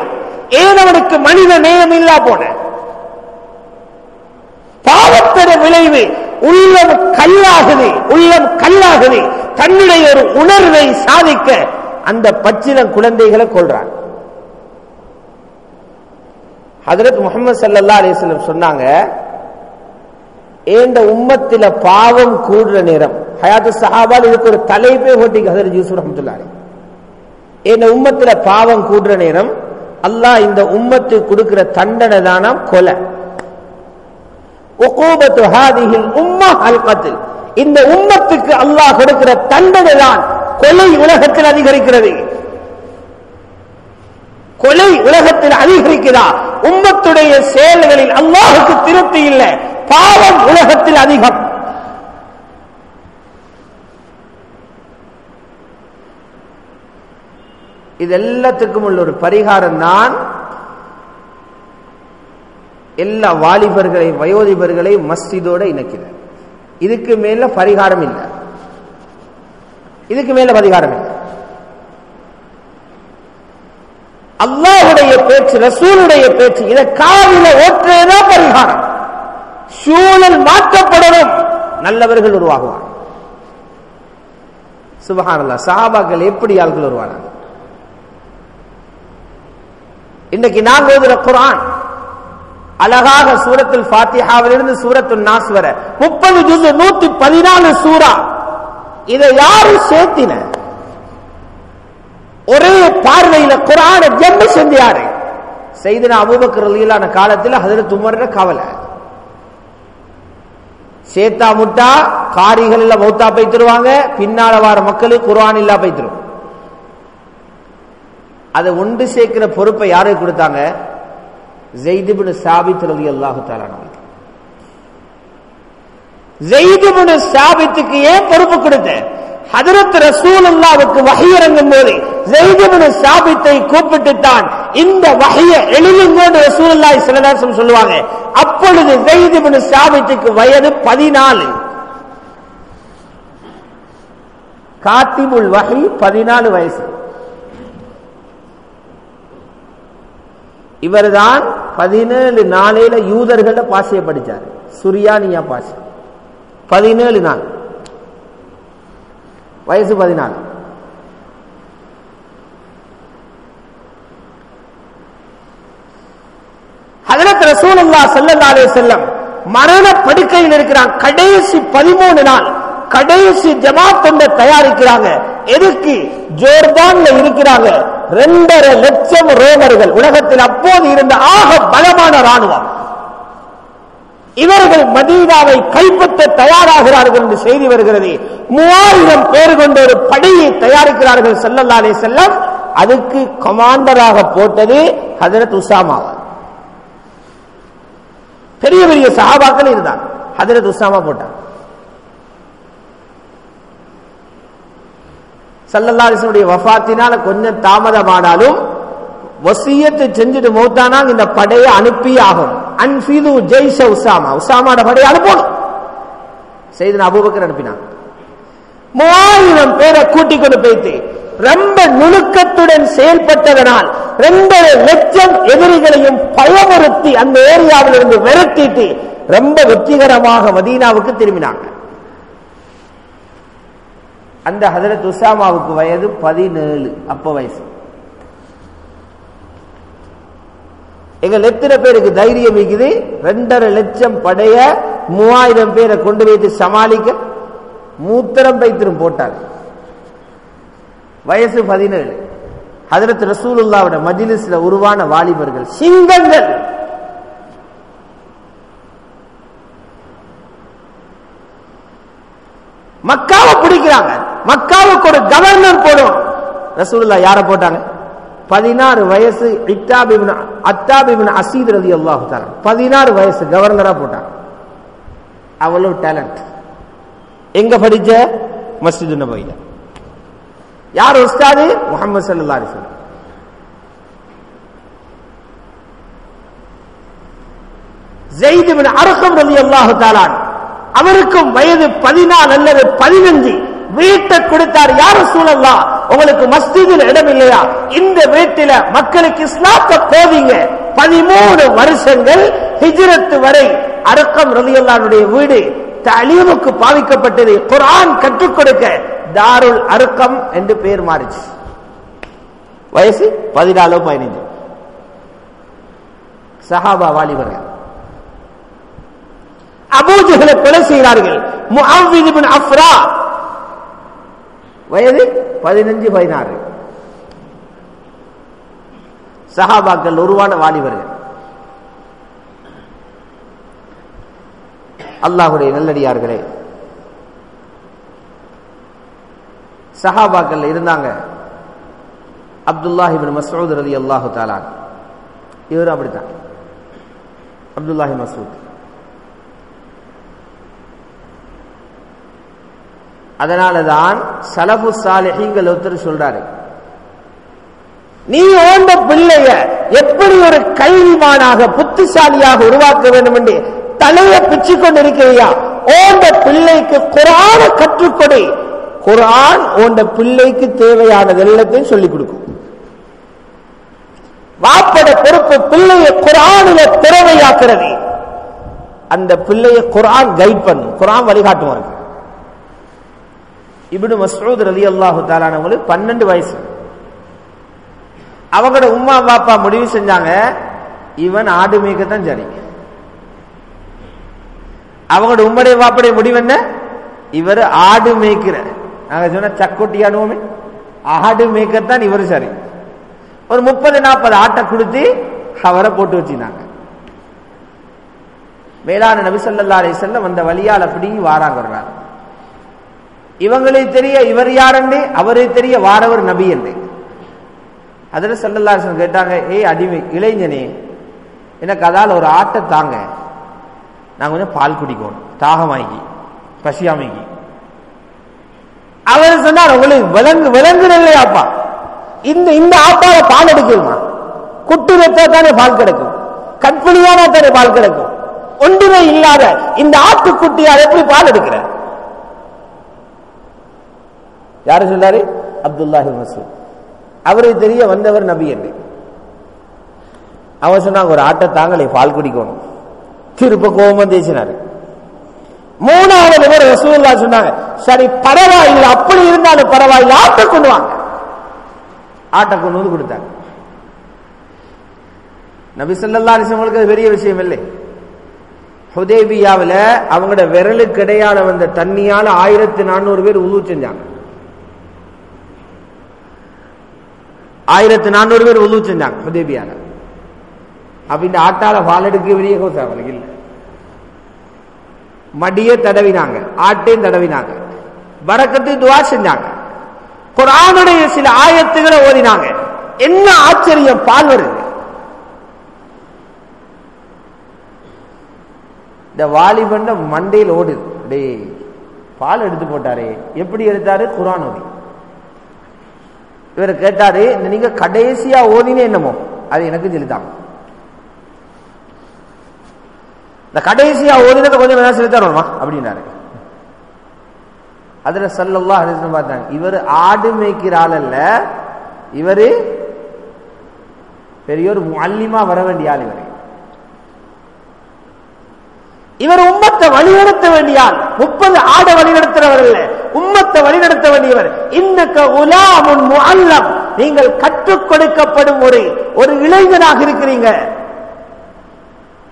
ஏன் அவனுக்கு மனித நேயம் இல்லா போன. பாவத்தர விளைவு உள்ளம் கல்லாகுது உள்ளம் கல்லாகுது. தன்னுடைய ஒரு உணர்வை சாதிக்க அந்த பச்சிலம் குழந்தைகளை கொள்றான் ஹதரத் முகமது சல்லா அலிஸ்லம் சொன்னாங்க ஏண்ட உம்மத்தில பாவம் கூடுற நேரம். ஹயாத்து சஹாபால் இதுக்கு ஒரு தலைப்பே ஓட்டிக்கு ஹதரத் யூசுப் ரஹமத்துல்லாரி இந்த உம்மத்துல பாவம் கூடுற நேரம் அல்லாஹ் இந்த உம்மத்து கொடுக்கிற தண்டனை தானாம் கொலை. இந்த உம்மத்துக்கு அல்லாஹ் கொடுக்கிற தண்டனை தான் கொலை உலகத்தில் அதிகரிக்கிறது. கொலை உலகத்தில் அதிகரிக்கிறா உம்மத்துடைய செயல்களில் அல்லாஹுக்கு திருப்தி இல்லை. பாவம் உலகத்தில் அதிகம். இது எல்லாத்துக்கும் உள்ள ஒரு பரிகாரம் தான் எல்லா வாலிபர்களை வயோதிபர்களை மஸ்ஜிதோட இணைக்கிறார் இதுக்கு மேல பரிகாரம் இல்லை. இதுக்கு மேல பரிகாரம் இல்லை. அல்லாஹுடைய பேச்சு ரசூலுடைய பேச்சு இதை காவில ஓற்றேதான் பரிகாரம். சூழல் மாற்றப்படணும். நல்லவர்கள் உருவாகுவார் சுபஹானல்லா சாபாக்கள் எப்படி ஆள்கள் உருவானாங்க? இன்னைக்கு நான் ஓதுற குரான் அழகாக சூரத்தில் பாத்தியாவிலிருந்து சூரத்து நாஸ் வர. முப்பது ஜுசு நூத்தி பதினாலு சூரா. இதை யாரு சேர்த்தின? ஒரே பார்வையில குரான ஜம்மு செஞ்சாரு செய்தன அபூபக்கர் ரலியல்லான காலத்தில் அதில் உமர்ற கவலை. சேத்தா முட்டா காரிகள் எல்லாம் மௌத்தா பைத்திருவாங்க பின்னால வார மக்களுக்கு குரான் இல்லா பைத்திருவாங்க அதை ஒன்று சேர்க்கிற பொறுப்பை யாருக்கு கொடுத்தாங்க? ஜெய்திபின் சாபித் ரவி அல்லாஹு தாலானவர்கள் ஜெய்திபின் சாபித்துக்கு ஏன் பொறுப்பு கொடுத்த? ஹதரத் ரசூல் அல்லாவுக்கு வகையிறங்கும் போது ஜெய்திபின் சாபித்தை கூப்பிட்டு தான் இந்த வகைய எழுதுங்கோடு ரசூல் அல்லாஹ் சிலதாசம் சொல்லுவாங்க. அப்பொழுது ஜெய்திபின் சாபித்துக்கு வயது பதினாலு. காத்திபுல் வகை பதினாலு வயசு. இவர்தான் பதினேழு நாளையில யூதர்கள பாஷையை படிச்சார். சுரியானியா பாஷை. பதினேழு நாள். வயசு பதினாலு. ஹதரத் ரசூலுல்லா ஸல்லல்லாஹு அலைஹி வஸல்லம் மரண படுக்கையில் இருக்கிறான். கடைசி பதிமூணு நாள். கடைசி ஜமாத் தொண்டை தயாரிக்கிறாங்க. எதுக்கு? ஜோர்தான்ல இருக்கிறாங்க. ரெண்டரை லட்சம் ரோமர்கள். உலகத்தில் அப்போது இருந்த ஆக பலமான ராணுவம் இவர்கள் மதீனாவை கைப்பற்ற தயாராகிறார்கள் என்று செய்தி வருகிறது. மூவாயிரம் பேர் கொண்ட ஒரு படையை தயாரிக்கிறார்கள் செல்லல்லாலே செல்லம் அதுக்கு கமாண்டராக போட்டது ஹதரத் உசாமா பெரிய பெரிய சகாபாக்கள் இருந்தாங்க. ஹதரத் உசாமா போட்டாங்க. சல்லல்லாசனுடைய வஃபாத்தினால கொஞ்சம் தாமதமானாலும் வசியத்தை செஞ்சுட்டு மௌத்தானா இந்த படையை அனுப்பி ஆகும். அன்ஃபீது ஜெய்ஷ உசாமா உசாமாட படையை அனுப்பணும். செய்து அபூபக்கர் அனுப்பினான் மூவாயிரம் பேரை கூட்டிக் கொண்டு போய்த்து ரொம்ப நுணுக்கத்துடன் செயல்பட்டதனால் ரெண்டரை லட்சம் எதிரிகளையும் பயமுறுத்தி அந்த ஏரியாவிலிருந்து விரட்டிட்டு ரொம்ப வெற்றிகரமாக மதீனாவுக்கு திரும்பினாங்க. அந்த ஹதரத் உசாமாவுக்கு வயது பதினேழு. அப்ப வயசு. எங்கள் எத்தனை பேருக்கு தைரியம் இருக்குது? ரெண்டரை லட்சம் படைய மூவாயிரம் பேரை கொண்டு வைத்து சமாளிக்க மூத்திரம் பைத்திரம் போட்டாங்க. வயசு பதினேழு. ஹதரத் ரசூலுல்லாவோட மஜிலிஸ்ல உருவான வாலிபர்கள் சிங்கங்கள். மக்காவை பிடிக்கிறாங்க. மக்காவுக்கு ஒரு கவர்னர் போடும். ரசூலுல்லா யார போட்டாங்க? பதினாறு வயசு இக்தாபிபின் அத்தாபிபின் அசீத் ரதி அல்லாஹு தாலா பதினாறு வயசு கவர்னரா போட்டாங்க. அவ்வளவு டேலண்ட் எங்க படிச்ச? மஸ்ஜித் நபையில யார் உஸ்தாது? முகமது சல்லா அலிஸ்லாம் ஜெயித் பின் அரசம் ரதி அல்லாஹு தாலான் அவருக்கும் வயது பதினாலு அல்லது பதினஞ்சு. வீட்டை கொடுத்தார் யாரு சூழல்லா உங்களுக்கு மஸ்ஜிதில் இடம் இல்லையா? இந்த வீட்டில மக்களுக்கு இஸ்லாத்த போவீங்க. பதிமூணு வருஷங்கள் ஹிஜ்ரத்து வரை அரக்கம் ரலியல்லானுடைய வீடு தலீமுக்கு பாவிக்கப்பட்டது. குரான் கற்றுக் கொடுக்க தாருல் அருக்கம் என்று பெயர் மாறிச்சு. வயசு பதினாலோ பதினைஞ்சு. சஹாபா வாலிபர்கள். அபூஜகளை கொலை செய்கிறார்கள். முஅவ்வித் இப்னு அஃப்ரா வயது பதினஞ்சு பதினாறு. சஹாபாக்கள் உருவான வாலிபர்கள். அல்லாஹுடைய நல்லடியார்களே சஹாபாக்கள் இருந்தாங்க. அப்துல்லாஹிபின் மசூத் அலி அல்லாஹு தாலான் இவரும் அப்படித்தான். அப்துல்லாஹி மசூத். அதனாலதான் சலபு சாலிஹிங்கள் ஒருத்தர் சொல்றாரு. நீ ஓண்ட பிள்ளைய எப்படி ஒரு கல்விமானாக புத்திசாலியாக உருவாக்க வேண்டும் என்று தலையை பிச்சு கொண்டிருக்கிறியா ஓண்ட பிள்ளைக்கு குரான கற்றுக்கொடு. குரான் ஓண்ட பிள்ளைக்கு தேவையானது எல்லாத்தையும் சொல்லிக் கொடுக்கும். வாப்பட பொறுப்பு பிள்ளையை குரானில திறமையாக்குறது. அந்த பிள்ளையை குரான் கைட் பண்ணும். குரான் வழிகாட்டுவார்கள். அவருக்கு மசூத் ரலி அல்லாஹு தாலானவங்களுக்கு பன்னெண்டு வயசு. அவங்களோட உம்மா பாப்பா முடிவு செஞ்சாங்க இவன் ஆடு மேய்க்கத்தான் சரி அவங்களோட உம்மடைய பாப்படைய முடிவு என்ன? இவர் ஆடு மேய்க்கிற. நாங்க சொன்ன சக்குட்டி ஆடுவோமே ஆடு மேய்க்கத்தான் இவர் சரி ஒரு முப்பது நாற்பது ஆட்டை கொடுத்து அவரை போட்டு வச்சிருந்தாங்க. மேலான நபிசல்லா அலி செல்லம் அந்த வழியால் அப்படி வாராங்க இவங்களுக்கு தெரிய இவர் யாருன்னு அவருக்கு தெரிய வாரவர் நபி என்று. அதில் செல்லல்லாசன் கேட்டாங்க ஏய் அடிமை இளைஞனே எனக்கு அதால் ஒரு ஆட்டை தாங்க. நான் கொஞ்சம் பால் குடிக்கணும். தாகமாகி பசியாமைக்கு அவர் சொன்னார் உங்களுக்கு விலங்கு விலங்குறல்லையாப்பா இந்த இந்த ஆப்பால பால் எடுக்கணுமா? குட்டு வைத்தா தானே பால் கிடைக்கும். கற்பழியானா தானே பால் கிடைக்கும். ஒன்றுமே இல்லாத இந்த ஆட்டுக்குட்டியால் எப்படி பால் எடுக்கிற? யாரு சொன்னாரு? அப்துல்லாஹி மசூத். அவருக்கு தெரிய வந்தவர் நபி என்று. அவன் சொன்னாங்க ஒரு ஆட்டை தாங்களே பால் குடிக்கணும். திருப்ப கோபம் தேசினாரு மூணாவது நபர் ரசூல்லா சொன்னாங்க சரி பரவாயில்லை அப்படி இருந்தாலும் பரவாயில்ல ஆட்டை கொண்டு வாங்க. ஆட்டை கொண்டு வந்து கொடுத்தாங்க. நபி சொல்லா அலிசவங்களுக்கு அது பெரிய விஷயம் இல்லை. ஹுதேபியாவில் அவங்களோட விரலுக்கு இடையால வந்த தண்ணியால் ஆயிரத்தி நானூறு பேர் உழு செஞ்சாங்க. ஆயிரத்தி நானூறு பேர் உதவு செஞ்சாங்க ஹுதேபியால. அப்ப இந்த ஆட்டால பால் எடுக்க பெரிய கோசம் அவளுக்கு இல்லை. மடிய தடவினாங்க ஆட்டையும் தடவினாங்க. வரக்கத்து துவா செஞ்சாங்க. குரானுடைய சில ஆயத்துகளை ஓதினாங்க. என்ன ஆச்சரியம் பால் வருது. இந்த வாலிபண்ட மண்டையில் ஓடுது. டேய் பால் எடுத்து போட்டாரே. எப்படி எடுத்தாரு? குரான் ஓதி. இவர் கேட்டாரு நீங்க கடைசியா ஓதினே என்னமோ? அது எனக்கு சொல்லித்தாங்க இந்த கடைசியா ஓதினதை கொஞ்சம் வேணா சொல்லி அப்படின்னாரு. அதுல சல்லல்லா ஹரிசன் பார்த்தாங்க இவர் ஆடு மேய்க்கிற ஆள் அல்ல இவரு பெரியோர் மல்லிமா வர வேண்டிய ஆள் இவர். இவர் உம்மத்தை வழிநடத்த வேண்டிய ஆள் முப்பது ஆட வழிநடத்துறவர் இல்லை உம்மத்தை வழிநடத்த வேண்டியவர் இன்னக்க உலாமுன் முஅல்லம் நீங்கள் கற்றுக் கொடுக்கப்படும் ஒரு ஒரு இளைஞனாக இருக்கிறீங்க.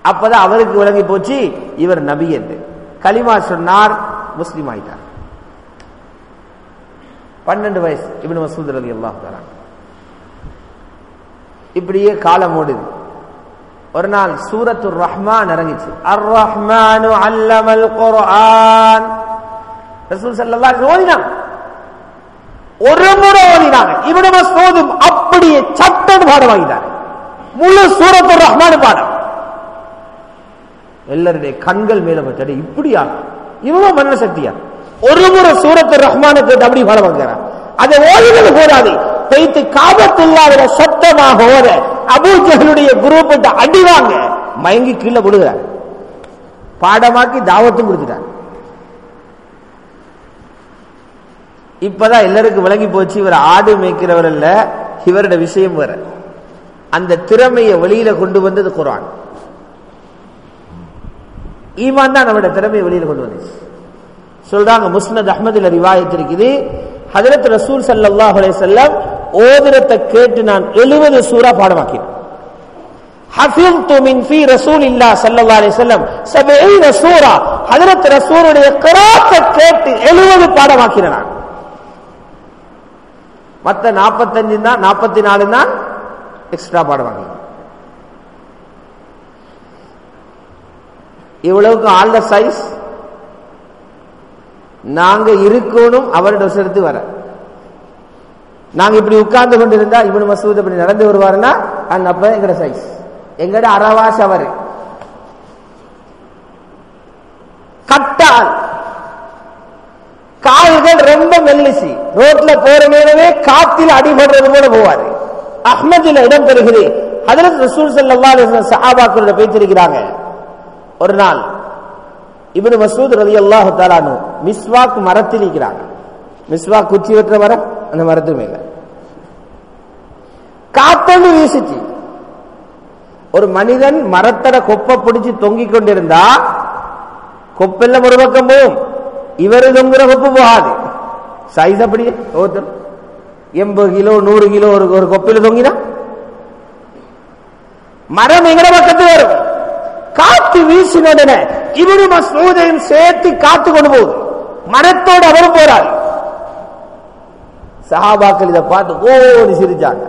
அப்பதான் அவருக்கு விளங்கி போச்சு இவர் நபி என்று. கலிமா சொன்னார் முஸ்லீம் ஆயிட்டார். பன்னெண்டு வயசு இவன் மசூத் அலி அல்லாஹ் தராங்க இப்படியே காலம் ஓடுது. ஒரு நாள் சூரத்து ரஹ்மான் இறங்கிச்சு. அர் ரஹ்மானு அல்லமல் குர்ஆன். ரசூல் ஓதினாங்க ஒரு முறை ஓதினாங்க இப்னு மஸ்ஊத் அப்படியே சட்டன் பாடம் வாங்கிட்டார். முழு சூரத்து ரஹ்மான் பாடம். எல்லாருடைய கண்கள் மேல பட்டது இப்படியா? இவ்வளவு மன்ன சக்தியா? ஒரு முறை சூரத்து ரஹ்மான அப்படி பாடம் வாங்குறான் அதை ஓதினது போராது பெய்த்து காபத்துள்ளாவிட சத்தமாக ஓத அபூஜகளுடைய குரூப் அடிவாங்க மயங்கி கீழே விடுகிறார் பாடமாக்கி தாவத்தும் கொடுத்துட்டாங்க இப்பதான் எல்லாருக்கும் விளங்கி போச்சு இவர் ஆடு மேய்க்கிறவர் அல்ல இவரோட விஷயம் வேற அந்த திறமையை வெளியில கொண்டு வந்தது குரான் ஈமான் தான் நம்மளோட திறமையை வெளியில கொண்டு வந்துச்சு சொல்றாங்க முஸ்னத் அஹமதுல ரிவாயத் இருக்குது ஹதரத் ரசூல் சல்லாஹ் அலையம் ஓதுரத்தை கேட்டு நான் எழுபது சூறா பாடமாக்கினேன் حفظت من في رسول الله صلى الله عليه وسلم 70 சூரா ஹஜரத் ரசூலுடைய கிராத்தை கேட்டு 70 பாடமாக்கினேன் நான் மற்ற நாற்பத்தஞ்சு தான் 44 தான் எக்ஸ்ட்ரா பாடுவாங்க இவ்வளவுக்கு த சைஸ் நாங்க இருக்கணும் அவரோட எடுத்து வர. நாங்க இப்படி உட்கார்ந்து கொண்டிருந்தா இவனு மசூத் இப்படி நடந்து வருவாருன்னா அங்க அப்ப எங்கட சைஸ் எங்கட அரவாஸ் அவரு. கால்கள் ரொம்ப மெல்லிசி. ரோட்ல போற நேரமே காத்தில் அடிபடுறது போல போவாரு. அஹ்மதுல இடம் பெறுகிறது அதுல ரசூல் சல்லா சஹாபாக்களோட பேச்சிருக்கிறாங்க ஒரு நாள் இவனு மசூத் ரவி அல்லாஹு தாலானு மிஸ்வாக் மரத்தில் இருக்கிறாங்க. மிஸ்வாக் குச்சி வெட்டுற மரம் அந்த மரத்து மேல. காத்தொண்டு வீசிச்சு. ஒரு மனிதன் மரத்தட கொப்பை பிடிச்சு தொங்கிக் கொண்டிருந்தா கொப்பெல்லாம் ஒரு பக்கம் போகும். இவரு தொங்குற கொப்பு போகாது. சைஸ் அப்படி ஒருத்தர் எண்பது கிலோ நூறு கிலோ ஒரு ஒரு கொப்பில தொங்கினா? மரம் எங்கட பக்கத்து வரும். காத்து வீசின உடனே இவரு மசூதையும் சேர்த்து காத்து கொண்டு போகுது. மரத்தோடு அவரும் போறாரு. சஹாபாக்கள் இதை பார்த்து ஓடி சிரிச்சாங்க.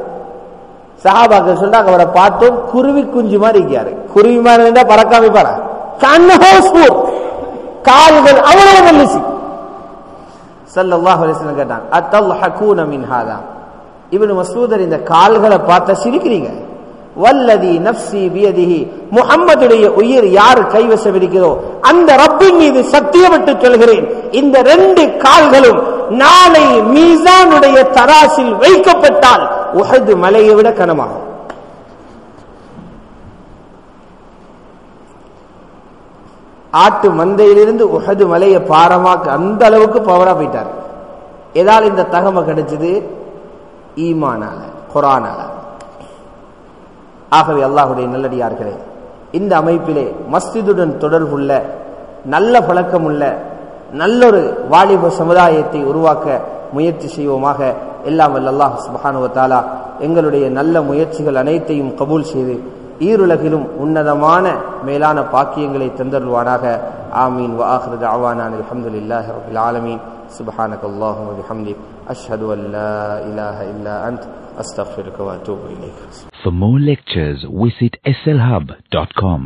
சஹாபாக்கள் சொன்னாங்க அவரை பார்த்தோம் குருவி குஞ்சு மாதிரி இருக்காரு குருவி மாதிரி இருந்தா பறக்காம பாரு கண்ணஹோஸ்பூர் கால்கள் அவ்வளவு மெல்லிசி சல்லல்லாஹு அலைஹி வஸல்லம் கேட்டாங்க அத்தல்ஹகூன மின் ஹாதா? இப்னு மஸ்ஊதர் இந்த கால்களை பார்த்த சிரிக்கிறீங்க. வல்லதி நப்சி பியதிஹி. முஹம்மதுடைய உயிர் யார் கைவசம் இருக்கிறதோ அந்த ரப்பின் மீது சத்தியமிட்டு சொல்கிறேன். இந்த ரெண்டு கால்களும் நாளை மீசானுடைய தராசில் வைக்கப்பட்டால் உஹது மலையை விட கனமாகும். ஆட்டு மந்தையிலிருந்து உஹது மலையை பாரமாக்க அந்த அளவுக்கு பவரா போயிட்டார். ஏதால் இந்த தகமை கிடைச்சது? ஈமானால குரானால. ஆகவே அல்லாஹுடைய நல்லடியார்களே இந்த அமைப்பிலே மஸ்ஜிதுடன் தொடர்புள்ள நல்ல பழக்கம் உள்ள நல்லொரு வாலிப சமுதாயத்தை உருவாக்க முயற்சி செய்வோமாக எல்லாம் வல்ல அல்லாஹ் சுபானுவத்தாலா எங்களுடைய நல்ல முயற்சிகள் அனைத்தையும் கபூல் செய்து ஈருலகிலும் உன்னதமான மேலான பாக்கியங்களை தந்தருவானாக ஆமீன் வாஹர் தாவானான் அல்ஹம்துலில்லாஹி ரபில் ஆலமீன் سبحانك اللهم وبحمدك أشهد أن لا إله إلا أنت أستغفرك وأتوب إليك For more lectures, visit slhub.com.